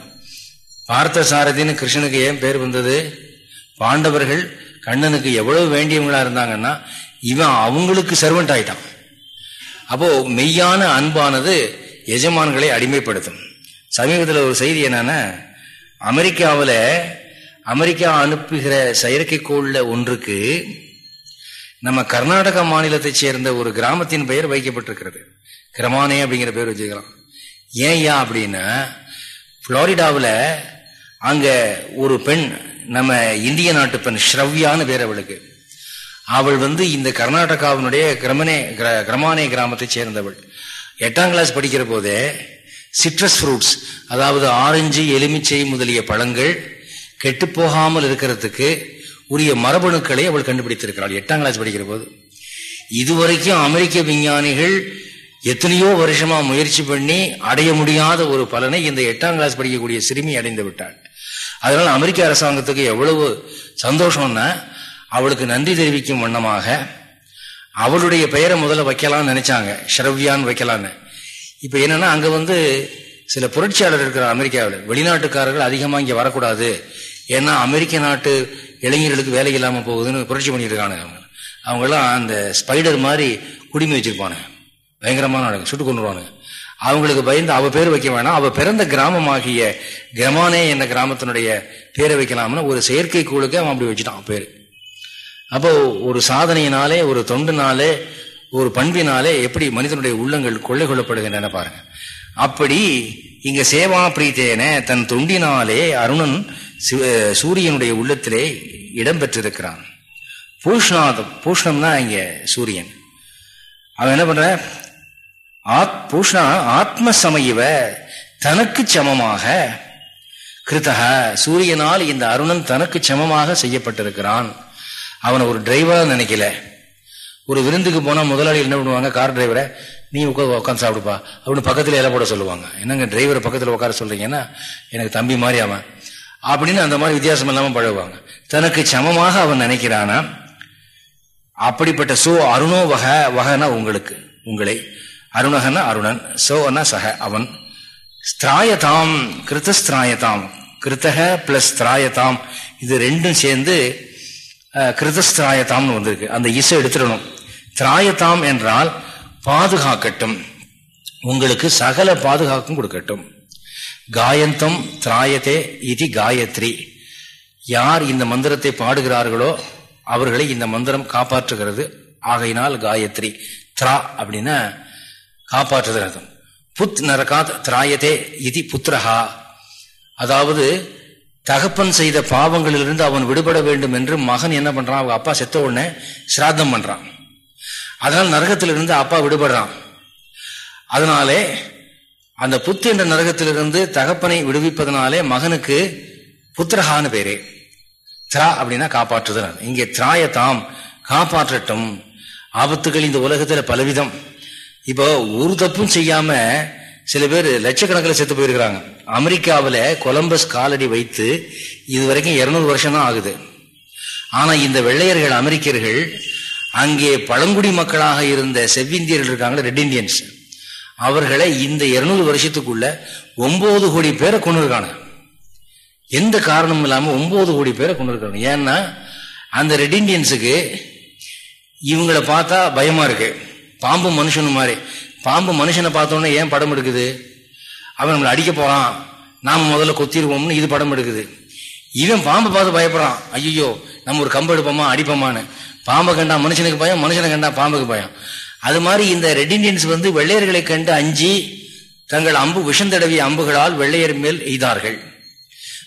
பார்த்த சாரதின்னு கிருஷ்ணனுக்கு ஏன் பேர் வந்தது? பாண்டவர்கள் கண்ணனுக்கு எவ்வளவு வேண்டியவங்களா இருந்தாங்கன்னா இவன் அவங்களுக்கு சர்வெண்ட் ஆயிட்டான். அப்போ மெய்யான அன்பானது எஜமான்களை அடிமைப்படுத்தும். சமீபத்தில் ஒரு செய்தி என்னன்னா அமெரிக்காவில் அமெரிக்கா அனுப்புகிற செயற்கைக்கோள்ல ஒன்றுக்கு நம்ம கர்நாடக மாநிலத்தை சேர்ந்த ஒரு கிராமத்தின் பெயர் வைக்கப்பட்டிருக்கிறது. கிரமானே அப்படிங்கிற பேர் வச்சுக்கலாம் ஏன் ஏன் அப்படின்னா புளோரிடாவில் அங்கே ஒரு பெண் நம்ம இந்திய நாட்டு பெண் ஸ்ரவ்யான்னு பேர் அவளுக்கு. அவள் வந்து இந்த கர்நாடகாவினுடைய கிரமனே கிரமானே கிராமத்தை சேர்ந்தவள். எட்டாம் கிளாஸ் படிக்கிற போதே சிட்ரஸ் ஃப்ரூட்ஸ் அதாவது ஆரஞ்சு எலுமிச்சை முதலிய பழங்கள் கெட்டு போகாமல் இருக்கிறதுக்கு உரிய மரபணுக்களை அவள் கண்டுபிடித்திருக்கிறாள் எட்டாம் கிளாஸ் படிக்கிற போது. இதுவரைக்கும் அமெரிக்க விஞ்ஞானிகள் எத்தனையோ வருஷமா முயற்சி பண்ணி அடைய முடியாத ஒரு பலனை இந்த எட்டாம் கிளாஸ் படிக்கக்கூடிய சிறுமி அடைந்து விட்டாள். அதனால அமெரிக்க அரசாங்கத்துக்கு எவ்வளவு சந்தோஷம்னா அவளுக்கு நன்றி தெரிவிக்கும் வண்ணமாக அவளுடைய பெயரை முதல்ல வைக்கலாம்னு நினைச்சாங்க. ஷரவ்யான்னு வைக்கலான்னு இப்போ என்னன்னா அங்கே வந்து சில புரட்சியாளர் இருக்கிற அமெரிக்காவில். வெளிநாட்டுக்காரர்கள் அதிகமாக இங்கே வரக்கூடாது. ஏன்னா அமெரிக்க நாட்டு இளைஞர்களுக்கு வேலை இல்லாமல் போகுதுன்னு புரட்சி பண்ணிட்டு அவங்க. அவங்கெல்லாம் அந்த ஸ்பைடர் மாதிரி குடிமை வச்சிருப்பானுங்க. பயங்கரமான சுட்டு கொண்டுருவானுங்க அவங்களுக்கு பயந்து அவ பேர் வைக்க வேணாம். அவ பிறந்த கிராமமாகிய கிரமானே என்ற கிராமத்தினுடைய பேரை வைக்கலாம்னு ஒரு செயற்கைக்கோளுக்கு அவன் அப்படி வச்சுட்டான் பேர். அப்போ ஒரு சாதனையினாலே ஒரு தொண்டுனாலே ஒரு பண்பினாலே எப்படி மனிதனுடைய உள்ளங்கள் கொள்ளை கொள்ளப்படுகின்றன பாருங்க. அப்படி இங்க சேவா பிரீத்தேன தன் தொண்டினாலே அருணன் சூரியனுடைய உள்ளத்திலே இடம் பெற்றிருக்கிறான். பூஷ்ணாதம் பூஷ்ணம்னா இங்க சூரியன். அவன் என்ன பண்ற ஆத் பூஷணா ஆத்ம சமயவ தனக்கு சமமாக. கிருத்தக சூரியனால் இந்த அருணன் தனக்கு சமமாக செய்யப்பட்டிருக்கிறான். அவனை ஒரு டிரைவரா நினைக்கல. ஒரு விருந்துக்கு போனா முதலாளி என்ன பண்ணுவாங்க? கார் டிரைவரை நீ உட்காந்து உட்காந்து சாப்பிடுப்பா அப்படின்னு பக்கத்துல இலை போட சொல்லுவாங்க. என்னங்க டிரைவரை பக்கத்துல உட்கார சொல்றீங்கன்னா எனக்கு தம்பி மாதிரி அவன் அப்படின்னு அந்த மாதிரி வித்தியாசம் இல்லாம பழகுவாங்க. தனக்கு சமமாக அவன் நினைக்கிறானா? அப்படிப்பட்ட சோ அருணோ வக வகனா உங்களுக்கு உங்களை. அருணகன அருணன் சோனா சக அவன். ஸ்திராயதாம் கிருத்தஸ்திராயதாம் கிருத்தக பிளஸ் திராயதாம். இது ரெண்டும் சேர்ந்து கிருதஸ்திராயதாம்னு வந்திருக்கு. அந்த இசை எடுத்துடணும். திராயதாம் என்றால் பாதுகாக்கட்டும். உங்களுக்கு சகல பாதுகாக்கும் கொடுக்கட்டும். காயந்தம் திராயத்தே இது காயத்ரி. யார் இந்த மந்திரத்தை பாடுகிறார்களோ அவர்களை இந்த மந்திரம் காப்பாற்றுகிறது. ஆகையினால் காயத்ரி. திரா அப்படின்னா காப்பாற்றுதல் அர்த்தம். புத் நரகாத் திராயதே இது புத்திரஹா. அதாவது தகப்பன் செய்த பாவங்களிலிருந்து அவன் விடுபட வேண்டும் என்று மகன் என்ன பண்றான்? அவங்க அப்பா செத்த உடனே சிராதம் பண்றான். அதனால் நரகத்திலிருந்து அப்பா விடுபடுறான். அதனாலே அந்த புத்து என்ற நரகத்திலிருந்து தகப்பனை விடுவிப்பதனாலே மகனுக்கு புத்திரஹான்னு பேரே. திரா அப்படின்னா காப்பாற்றுதல். இங்கே திராயதாம் காப்பாற்றட்டும். ஆபத்துகள் இந்த உலகத்துல பலவிதம். இப்போ ஒரு தப்பும் செய்யாம சில பேர் லட்சக்கணக்கில் செத்து போயிருக்கிறாங்க. அமெரிக்காவில் கொலம்பஸ் காலடி வைத்து இது வரைக்கும் இருநூறு வருஷம் தான் ஆகுது. ஆனால் இந்த வெள்ளையர்கள் அமெரிக்கர்கள் அங்கே பழங்குடி மக்களாக இருந்த செவ்விந்தியர்கள் இருக்காங்களே ரெட் இண்டியன்ஸ் அவர்களை இந்த இருநூறு வருஷத்துக்குள்ள ஒன்பது கோடி பேரை கொண்டு இருக்காங்க எந்த காரணமும் இல்லாமல் ஒன்பது கோடி பேரை கொண்டு இருக்காங்க ஏன்னா அந்த ரெட் இண்டியன்ஸுக்கு இவங்களை பார்த்தா பயமா இருக்கு. பாம்பு மனுஷனு மாதிரி. பாம்பு மனுஷனை பார்த்தோன்னே ஏன் படம் எடுக்குது? அவன் நம்மளை அடிக்க போகிறான் நாம் முதல்ல கொத்திடுவோம்னு இது படம் எடுக்குது. இவன் பாம்பை பார்த்து பயப்படுறான். ஐயோ நம்ம ஒரு கம்பு எடுப்போமா அடிப்போமான்னு. பாம்பை கண்டா மனுஷனுக்கு பயம் மனுஷனை கண்டா பாம்புக்கு பயம். அது மாதிரி இந்த ரெட் இண்டியன்ஸ் வந்து வெள்ளையர்களை கண்டு அஞ்சி தங்கள் அம்பு விஷம் தடவிய அம்புகளால் வெள்ளையர் மேல் எய்தார்கள்.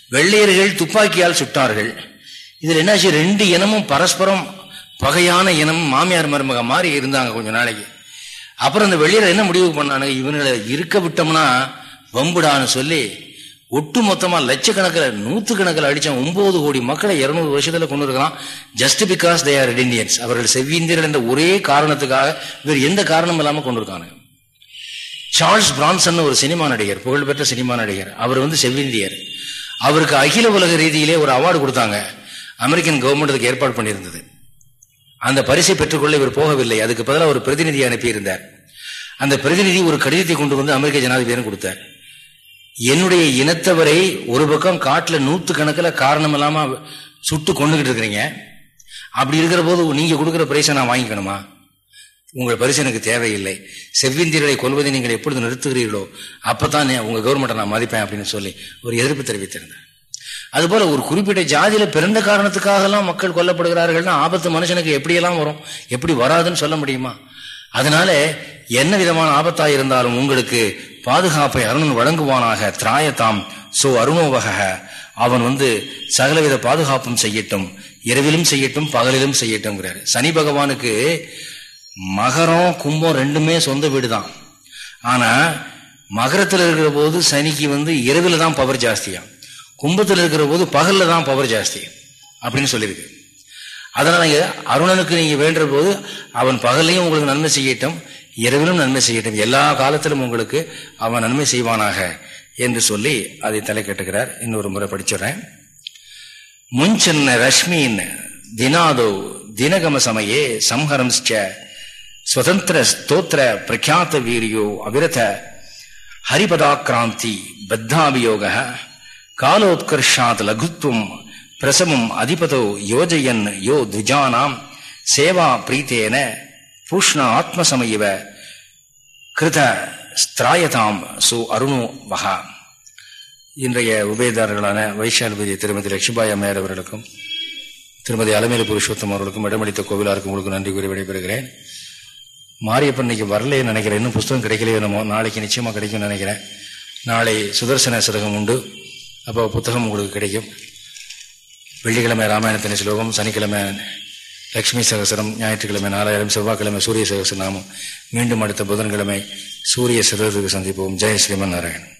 வெள்ளையர்கள் துப்பாக்கியால் சுட்டார்கள். இதில் என்னாச்சு? ரெண்டு இனமும் பரஸ்பரம் பகையான இனம் மாமியார் மருமக மாதிரி இருந்தாங்க கொஞ்ச நாளைக்கு. அப்புறம் அந்த வெளியில என்ன முடிவு பண்ணானுங்க? இவங்களை இருக்க விட்டோம்னா வம்புடான்னு சொல்லி ஒட்டு மொத்தமா லட்சக்கணக்கில் நூத்து கணக்கில் அடிச்சான் ஒன்பது கோடி மக்களை இருநூறு வருஷத்துல கொண்டு இருக்கலாம் just because they are Indians அவர்கள் செவ்விந்தியர்கள் என்ற ஒரே காரணத்துக்காக இவர் எந்த காரணம் இல்லாம கொண்டு இருக்காங்க சார்ல்ஸ் பிரான்சன் ஒரு சினிமா நடிகர் புகழ்பெற்ற சினிமா நடிகர். அவர் வந்து செவ்விந்தியர். அவருக்கு அகில உலக ரீதியிலே ஒரு அவார்டு கொடுத்தாங்க. அமெரிக்கன் கவர்மெண்ட் ஏற்பாடு பண்ணியிருந்தது. அந்த பரிசை பெற்றுக்கொள்ள இவர் போகவில்லை. அதுக்கு பதிலாக ஒரு பிரதிநிதி அனுப்பியிருந்தார். அந்த பிரதிநிதி ஒரு கடிதத்தை கொண்டு வந்து அமெரிக்க ஜனாதிபதியும் கொடுத்தார். என்னுடைய இனத்தவரை ஒரு பக்கம் காட்டில் நூத்து கணக்கில் காரணம் இல்லாம சுட்டு கொண்டுகிட்டு இருக்கிறீங்க. அப்படி இருக்கிற போது நீங்க கொடுக்குற பரிசை நான் வாங்கிக்கணுமா? உங்கள் பரிசு எனக்கு தேவையில்லை. செவ்விந்தியர்களை கொள்வதை நீங்கள் எப்பொழுது நிறுத்துகிறீர்களோ அப்பதான் உங்க கவர்மெண்ட்டை நான் மதிப்பேன் அப்படின்னு சொல்லி ஒரு எதிர்ப்பு தெரிவித்திருந்தேன் அதுபோல ஒரு குறிப்பிட்ட ஜாதியில பிறந்த காரணத்துக்காக எல்லாம் மக்கள் கொல்லப்படுகிறார்கள்னா ஆபத்து மனுஷனுக்கு எப்படியெல்லாம் வரும்? எப்படி வராதுன்னு சொல்ல முடியுமா? அதனால என்ன விதமான ஆபத்தா இருந்தாலும் உங்களுக்கு பாதுகாப்பை அருணன் வழங்குவானாக திராயத்தாம் சோ அருணோவக அவன் வந்து சகலவித பாதுகாப்பும் செய்யட்டும் இரவிலும் செய்யட்டும் பகலிலும் செய்யட்டும்ங்கிறாரு. சனி பகவானுக்கு மகரம் கும்பம் ரெண்டுமே சொந்த வீடு தான் ஆனா மகரத்தில் இருக்கிற போது சனிக்கு வந்து இரவில் தான் பவர் ஜாஸ்தியாம். கும்பத்தில் இருக்கிற போது பகலில் தான் பவர் ஜாஸ்தி அப்படின்னு சொல்லியிருக்கு. அதனால அருணனுக்கு நீங்கள் வேண்டுற போது அவன் பகல்லையும் உங்களுக்கு நன்மை செய்யட்டும் இரவிலும் நன்மை செய்யட்டும் எல்லா காலத்திலும் உங்களுக்கு அவன் நன்மை செய்வானாக என்று சொல்லி அதை தலை கட்டுகிறார். இன்னொரு முறை படிச்சுறேன். முன்சென்ன ரஷ்மின் தினாதோ தினகம சமயே சம்ஹரம்ச்ச சுதந்திர ஸ்தோத்திர பிரக்யாத்த வீரியோ அவிரத ஹரிபதாக்கிராந்தி பத்தாபியோக காலோத்கர்ஷாத் லகுத்துவம் பிரசமம் அதிபதோ யோஜயன் யோ துஜானாம் சேவா பிரீத்தேன பூஷ்ண ஆத்மசமயவ கிருத ஸ்திராயதாம் சு அருணோ வகா இன்றைய உபயதாரர்களான வைஷாலுபதி திருமதி லட்சுமிபாய் அம்மையார் அவர்களுக்கும் திருமதி அலமேலு புருஷோத்தம் அவர்களுக்கும் இடமளித்த கோவிலாருக்கும் உங்களுக்கு நன்றி கூறி விடைபெறுகிறேன். மாரியப்பன் இன்னைக்கு வரலையே நினைக்கிறேன். இன்னும் புஸ்தகம் கிடைக்கலையோ நம்ம நாளைக்கு நிச்சயமாக கிடைக்கும்னு நினைக்கிறேன். நாளை சுதர்சன சதகம் உண்டு. அப்போ புத்தகம் உங்களுக்கு கிடைக்கும். வெள்ளிக்கிழமை ராமாயணத்தின் ஸ்லோகம் சனிக்கிழமை லக்ஷ்மி சகசரம் ஞாயிற்றுக்கிழமை நாலாயிரம் செவ்வாய்க்கிழமை சூரிய சகசரநாமம் மீண்டும் அடுத்த புதன்கிழமை சூரிய சிதறதுக்கு சந்திப்போம். ஜெய் ஸ்ரீமன் நாராயணன்.